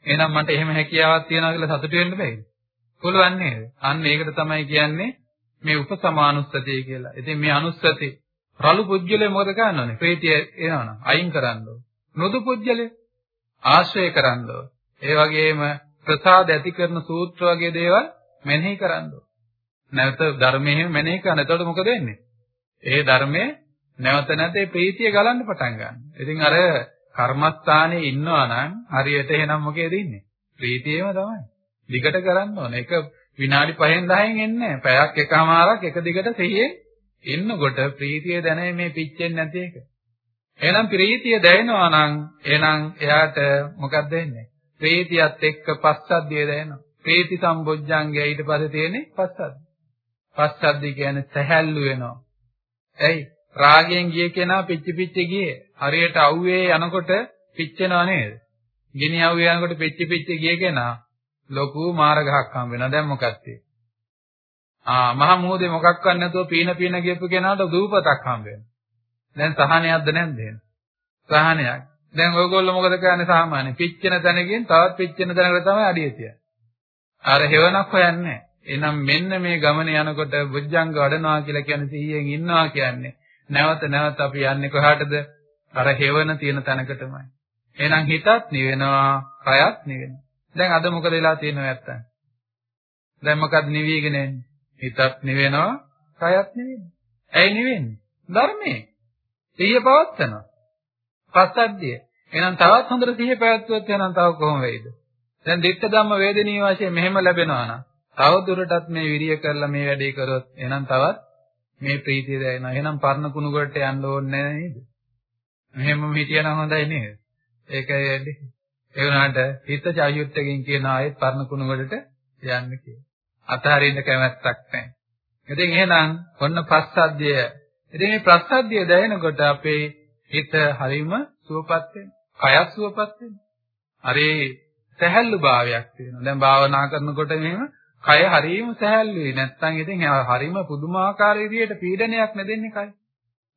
එහෙනම් මට එහෙම හැකියාවක් තියනවා කියලා සතුටු වෙන්න බෑද? පුළුවන් නේද? අන්න ඒකට තමයි කියන්නේ මේ උපසමානුස්සතිය කියලා. ඉතින් මේ අනුස්සති රළු පුජ්‍යලේ මොකද කරන්නෝනේ? ප්‍රීතිය එනවනම් අයින් කරන්න ඕන. නොදු පුජ්‍යලේ ආශ්‍රය කරන්න ඕන. ඒ වගේම ප්‍රසාද ඇති කරන සූත්‍ර වගේ දේවල් මෙනෙහි කරන්න ඕන. නැවත ධර්මයේ මෙනෙහි කරන. එතකොට මොකද වෙන්නේ? ඒ ධර්මයේ නැවත නැතේ ප්‍රීතිය ගලන්න පටන් ගන්නවා. ඉතින් අර කර්මස්ථානයේ ඉන්නවා නම් හරියට එහෙනම් මොකේද ඉන්නේ? ප්‍රීතියම තමයි. දිගට කරන්න ඕන. ඒක විනාඩි 5න් 10න් එන්නේ නැහැ. පැයක් එකමාරක් එක දිගට සිහියෙන් ඉන්නකොට ප්‍රීතිය දැනෙන්නේ මේ පිච්චෙන්නේ නැති එක. එහෙනම් ප්‍රීතිය දැනෙනවා නම් එහෙනම් එයාට මොකක්ද වෙන්නේ? ප්‍රීතියත් එක්ක පස්සද්ධිය දැනෙනවා. ප්‍රීති සම්බොජ්ජංගය ඊට පස්සේ තියෙන්නේ පස්සද්ධිය. පස්සද්ධිය කියන්නේ සැහැල්ලු වෙනවා. ඇයි? රාගයෙන් ගිය කෙනා පිච්චි පිච්චි ගියේ. හරියට අවුවේ යනකොට පිච්චෙනව නේද? ගිනි අවුවේ යනකොට පිච්චි පිච්චි ගිය කෙනා ලොකු මාර ගහක් හම් වෙනවා. දැන් මොකක්ද ආ මහ මොහොතේ මොකක්වත් නැතුව පීන පීන ගියපු කෙනාට දූපතක් හම් වෙනවා. දැන් සහනයක්ද නැද්ද එහෙනම්? සහනයක්. දැන් ඔයගොල්ලෝ මොකද කරන්නේ සාමාන්‍යයෙන්? පිච්චෙන තැනකින් තවත් පිච්චෙන තැනකට තමයි අඩිය තියන්නේ. අර හේවණක් හොයන්නේ නැහැ. එහෙනම් මෙන්න මේ ගමන යනකොට බුද්ධංග වඩනවා කියලා කියන්නේ සිහියෙන් ඉන්නවා කියන්නේ නැවත නැවත අපි යන්නේ කොහාටද? අර හේවන තියෙන තැනකටමයි. එහෙනම් හිතත් නිවෙනවා, කයත් නිවෙනවා. දැන් අද මොකද වෙලා තියෙනව නැත්තම්? දැන් මොකද නිවිගෙන එන්නේ? හිතත් නිවෙනවා, කයත් නිවෙනවා. ඇයි නිවෙන්නේ? ධර්මයේ. සිහිය පවත්නවා. පස්සද්ධිය. එහෙනම් තවත් හොඳට සිහිය පැවැත්වුවොත් එහෙනම් තව කොහොම වෙයිද? දැන් දිට්ඨ ධම්ම වේදනීය වශයෙන් මෙහෙම ලැබෙනවා නම් තව දුරටත් මේ විරිය කරලා මේ වැඩේ කරොත් එහෙනම් තවත් මේ ප්‍රීතිය දැනෙනවා. එහෙනම් පරණ කුණු වලට යන්න ඕනේ නේද? මෙහෙමම හිටියනම් හොඳයි නේද? ඒකයි වැඩි. ඒ වුණාට හිත චායුත්තකින් කියන ආයෙත් පරණ කුණු වලට යන්න කියලා. අතහරින්න කැමැත්තක් නැහැ. ඉතින් එහෙනම් ඔන්න පස්සද්ධිය. ඉතින් මේ ප්‍රස්සද්ධිය දැනෙනකොට අපේ හිත හරීම සුවපත් වෙනවා. කයත් සුවපත් වෙනවා. හරි සැහැල්ලු භාවයක් තියෙනවා. දැන් භාවනා කරනකොට මෙහෙම කය හරීම සැහැල්ලුයි. නැත්තම් ඉතින් හරීම පුදුමාකාර විදියට පීඩනයක් නැදෙන්නේ කය.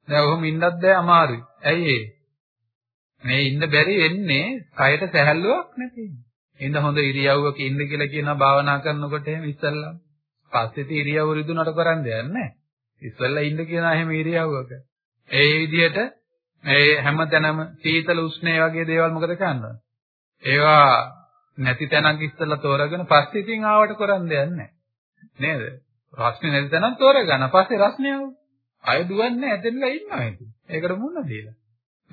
දැන් ඔහොම ඉන්නත් බෑ අමාරුයි. ඇයි ඒ? මේ ඉන්න බැරි වෙන්නේ කයට සැහැල්ලුවක් නැති. ඉන්න හොඳ ඉරියව්වක ඉන්න කියලා කියනවා භාවනා කරනකොට එහෙම ඉස්සල්ලා. පස්සෙත් ඉරියව්ව රිදුනට කරන් දෙයක් නැහැ. ඉස්සල්ලා ඉන්න කියනවා එහෙම ඉරියව්වක. ඒ විදිහට මේ හැමතැනම සීතල උෂ්ණය වගේ දේවල් මොකද කරන්නේ? ඒවා නැති තැනක් ඉස්සලා තෝරගෙන පස්සේ ඉතින් ආවට කරන් දෙයක් නැහැ. නේද? රස්නේ නැති තැනක් තෝරගන්න. පස්සේ රස්නේ ආව. අය දුවන්නේ ඇතෙන්ලා ඉන්නවා ඉතින්. ඒකට මුණ දීලා.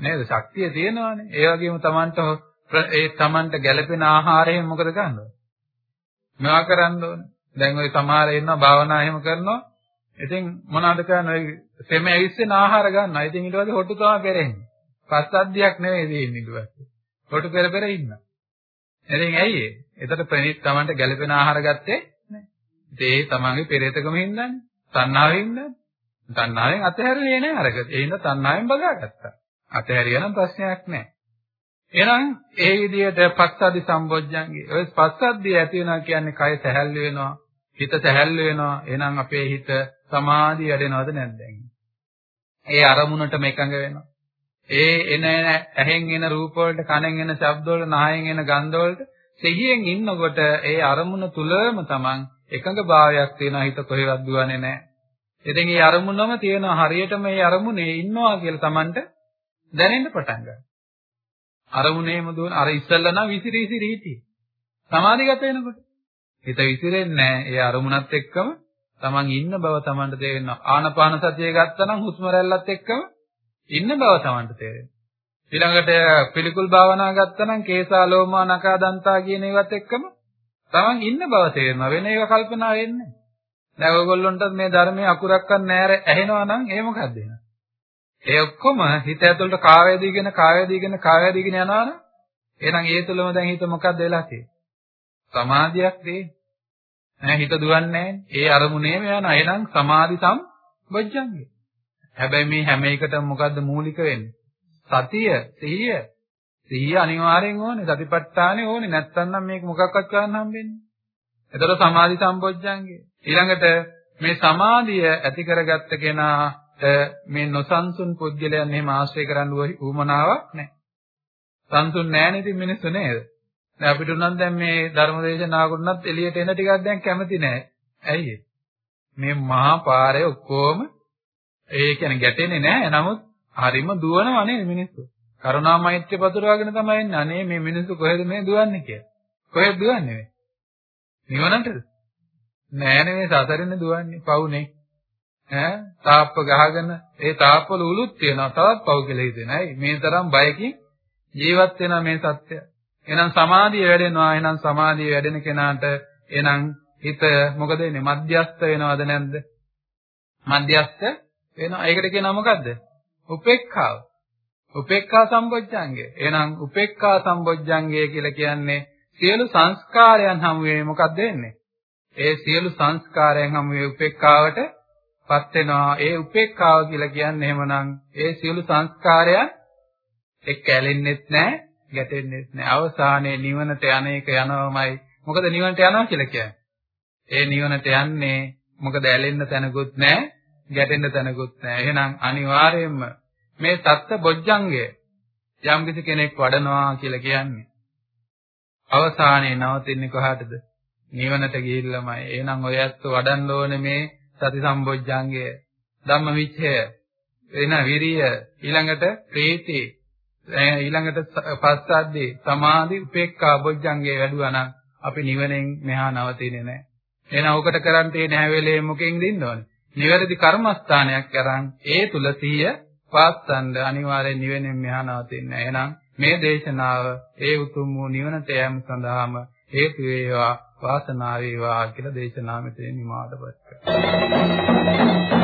නේද? ශක්තිය තියෙනවානේ. ඒ වගේම Tamanට ඒ Tamanට ගැළපෙන ආහාරයෙන් මොකද ගන්නව? මේවා කරන්න ඕනේ. දැන් ওই සමහර ඉන්නවා භාවනා එහෙම කරනවා. ඉතින් මොනවද කරන්නේ? සෙම ඇවිස්සෙන ආහාර ගන්නවා. ඉතින් ඊට පස්සේ හොටු තමයි පෙරෙන්නේ. පස්සද්ධියක් නෙවෙයි දෙන්නේ ඊට පස්සේ. හොටු පෙර පෙර ඉන්නවා. ඉතින් ඇයි ඒ? එතකොට ප්‍රණීත Tamanට ගැළපෙන ආහාර ගත්තේ නැහැ. ඒ තමන්ගේ පෙරේතකම හින්දානේ. තණ්හාවෙන් හින්දානේ. තණ්හාවෙන් අතහැරෙන්නේ නැහැ අරක. ඒ හින්දා තණ්හාවෙන් බගාගත්තා. අතහැරියා නම් ප්‍රශ්නයක් නැහැ. එහෙනම් ඒ විදිහට පස්සද්ධි සම්බොජ්ජංගේ ඔය පස්සද්ධිය ඇති වෙනවා කියන්නේ කය සැහැල්ලු වෙනවා හිත සැහැල්ලු වෙනවා. එහෙනම් අපේ හිත සමාධිය වැඩෙනවද නැද්ද ඒ අරමුණටම එකඟ වෙනවා. ඒ එන ඇහෙන් එන රූප වලට කනෙන් එන ශබ්ද වලට නහයෙන් එන ගන්ධ වලට සිහියෙන් ඉන්නකොට ඒ අරමුණ තුලම තමන් එකඟ භාවයක් තියෙනවා. හිත කොහෙවත් දුවන්නේ නැහැ. ඉතින් මේ අරමුණම තියෙනවා. හරියටම මේ අරමුණේ ඉන්නවා කියලා තමන්ට දැනෙන්න පටන් ගන්නවා. අරමුණේම දුවන අර ඉස්සල්ලා නම් විසිරි විසිරි හිටියේ. සමාධිගත වෙනකොට හිත විසිරෙන්නේ නැහැ. ඒ අරමුණත් එක්කම තමන් ඉන්න බව තමන්ට තේරෙනවා. ආනපාන සතිය ගත්තා නම් හුස්ම රැල්ලත් එක්කම ඉන්න බව තමන්ට තේරෙනවා. ඊළඟට පිළිකුල් භාවනා ගත්තා නම් කේසා ලෝමා නකා දන්තා කියන ඒවත් එක්කම තමන් ඉන්න බව තේරෙනවා. වෙන එක කල්පනා වෙන්නේ නැහැ. දැන් ඔයගොල්ලන්ට මේ ධර්මයේ අකුරක්වත් නැහැ ඇහෙනවා නම් ඒ මොකක්ද එහෙනම්? ඒ ඔක්කොම හිත ඇතුළට කාවැදීගෙන කාවැදීගෙන කාවැදීගෙන යනවනම් එහෙනම් ඒ තුලම දැන් හිත මොකක්ද වෙලා තියෙන්නේ? සමාධියක් දෙන්නේ. නෑ හිත දුවන්නේ ඒ අරමුණේම යනවා. එහෙනම් සමාධි සම්බොජ්ජංගේ. හැබැයි මේ හැම එකටම මොකද්ද මූලික වෙන්නේ? සතිය, සිහිය. සිහිය අනිවාර්යෙන් ඕනේ. සතිපට්ඨානෙ ඕනේ. නැත්තම් නම් මේක මොකක්වත් කරන්න හම්බෙන්නේ. එතකොට සමාධි සම්බොජ්ජංගේ. ඊළඟට මේ සමාධිය ඇති කරගත්ත කෙනාට මේ නොසන්සුන් පුද්ගලයන් එහෙම ආශ්‍රය කරන්න උවමනාවක් නැහැ. සංසුන් නැහැ නේද මිනිස්සු නේද? දැන් අපිට උනන් දැන් මේ ධර්මදේශනාවකට එළියට එන ටිකක් දැන් කැමති නැහැ. ඇයි මේ මහා පාරේ ඔක්කොම ඒ කියන්නේ ගැටෙන්නේ නැහැ. නමුත් හරිම දුවනවා නේද මිනිස්සු. කරුණා මෛත්‍රිය පතුරවාගෙන තමයි එන්නේ. අනේ මේ මිනිස්සු කොහෙද මේ දුවන්නේ කියලා. කොහෙද දුවන්නේ මේ? නිවනටද? නෑ නෙමෙයි සසරින් දුවන්නේ. පවුනේ. ඈ තාප්ප ගහගෙන ඒ තාප්පවල උලුත් තියනවා. තවත් පව් කියලා හිතෙනවා. ඇයි මේ තරම් බයකින් ජීවත් වෙනා මේ සත්‍ය. එහෙනම් සමාධිය වැඩෙනවා. එහෙනම් සමාධිය වැඩෙන කෙනාට එහෙනම් හිත මොකද වෙන්නේ? මධ්‍යස්ත වෙනවද නැද්ද? මධ්‍යස්ත වෙනවා. ඒකට කියනවා මොකද්ද? උපේක්ඛාව. උපේක්ඛා සම්බොජ්ජංගය. එහෙනම් උපේක්ඛා සම්බොජ්ජංගය කියලා කියන්නේ සියලු සංස්කාරයන් හැමුවේ මොකක්ද වෙන්නේ? ඒ සියලු සංස්කාරයන් හැමුවේ උපේක්ඛාවට පත් වෙනවා. ඒ උපේක්ඛාව කියලා කියන්නේ එහෙමනම් ඒ සියලු සංස්කාරයන් එක්ක ඇලෙන්නෙත් නැහැ, ගැටෙන්නෙත් නැහැ. අවසානයේ නිවනට යන එක යනවමයි. මොකද නිවනට යනවා කියලා කියන්නේ. ඒ නිවනට යන්නේ මොකද ඇලෙන්න තැනකුත් නැහැ, ගැටෙන්න තැනකුත් නැහැ. එහෙනම් අනිවාර්යයෙන්ම මේ සත්‍ය බොජ්ජංගය යම් කිසි කෙනෙක් වඩනවා කියලා කියන්නේ අවසානයේ නවතින්නේ කොහාටද? නිවනට ගිහිල්ලාමයි. එහෙනම් ඔය ඇත්ත වඩන්න ඕනේ මේ සති සම්බොජ්ජංගය, ධම්මවිචය, එන විරිය, ඊළඟට ප්‍රීති, ඊළඟට පස්සද්දී, සමාධි, උපේක්ඛා බොජ්ජංගේ වැඩුවා නම් අපි නිවනෙන් මෙහා නවතින්නේ නැහැ. එහෙනම් ඔකට කරන් තියෙන හැම වෙලේම මොකෙන්ද ඉන්න ඕනේ? නිවැරදි කර්මස්ථානයක් අරන් ඒ තුල සිහිය පාත්තන්ද අනිවාර්යෙන් නිවෙනින් මෙහා නවතින්නේ. එහෙනම් මේ දේශනාව ඒ උතුම් වූ නිවනට යෑම සඳහාම හේතු වේවා වාසනාව වේවා කියලා දේශනාව මෙතන නිමාඩපත් කරනවා.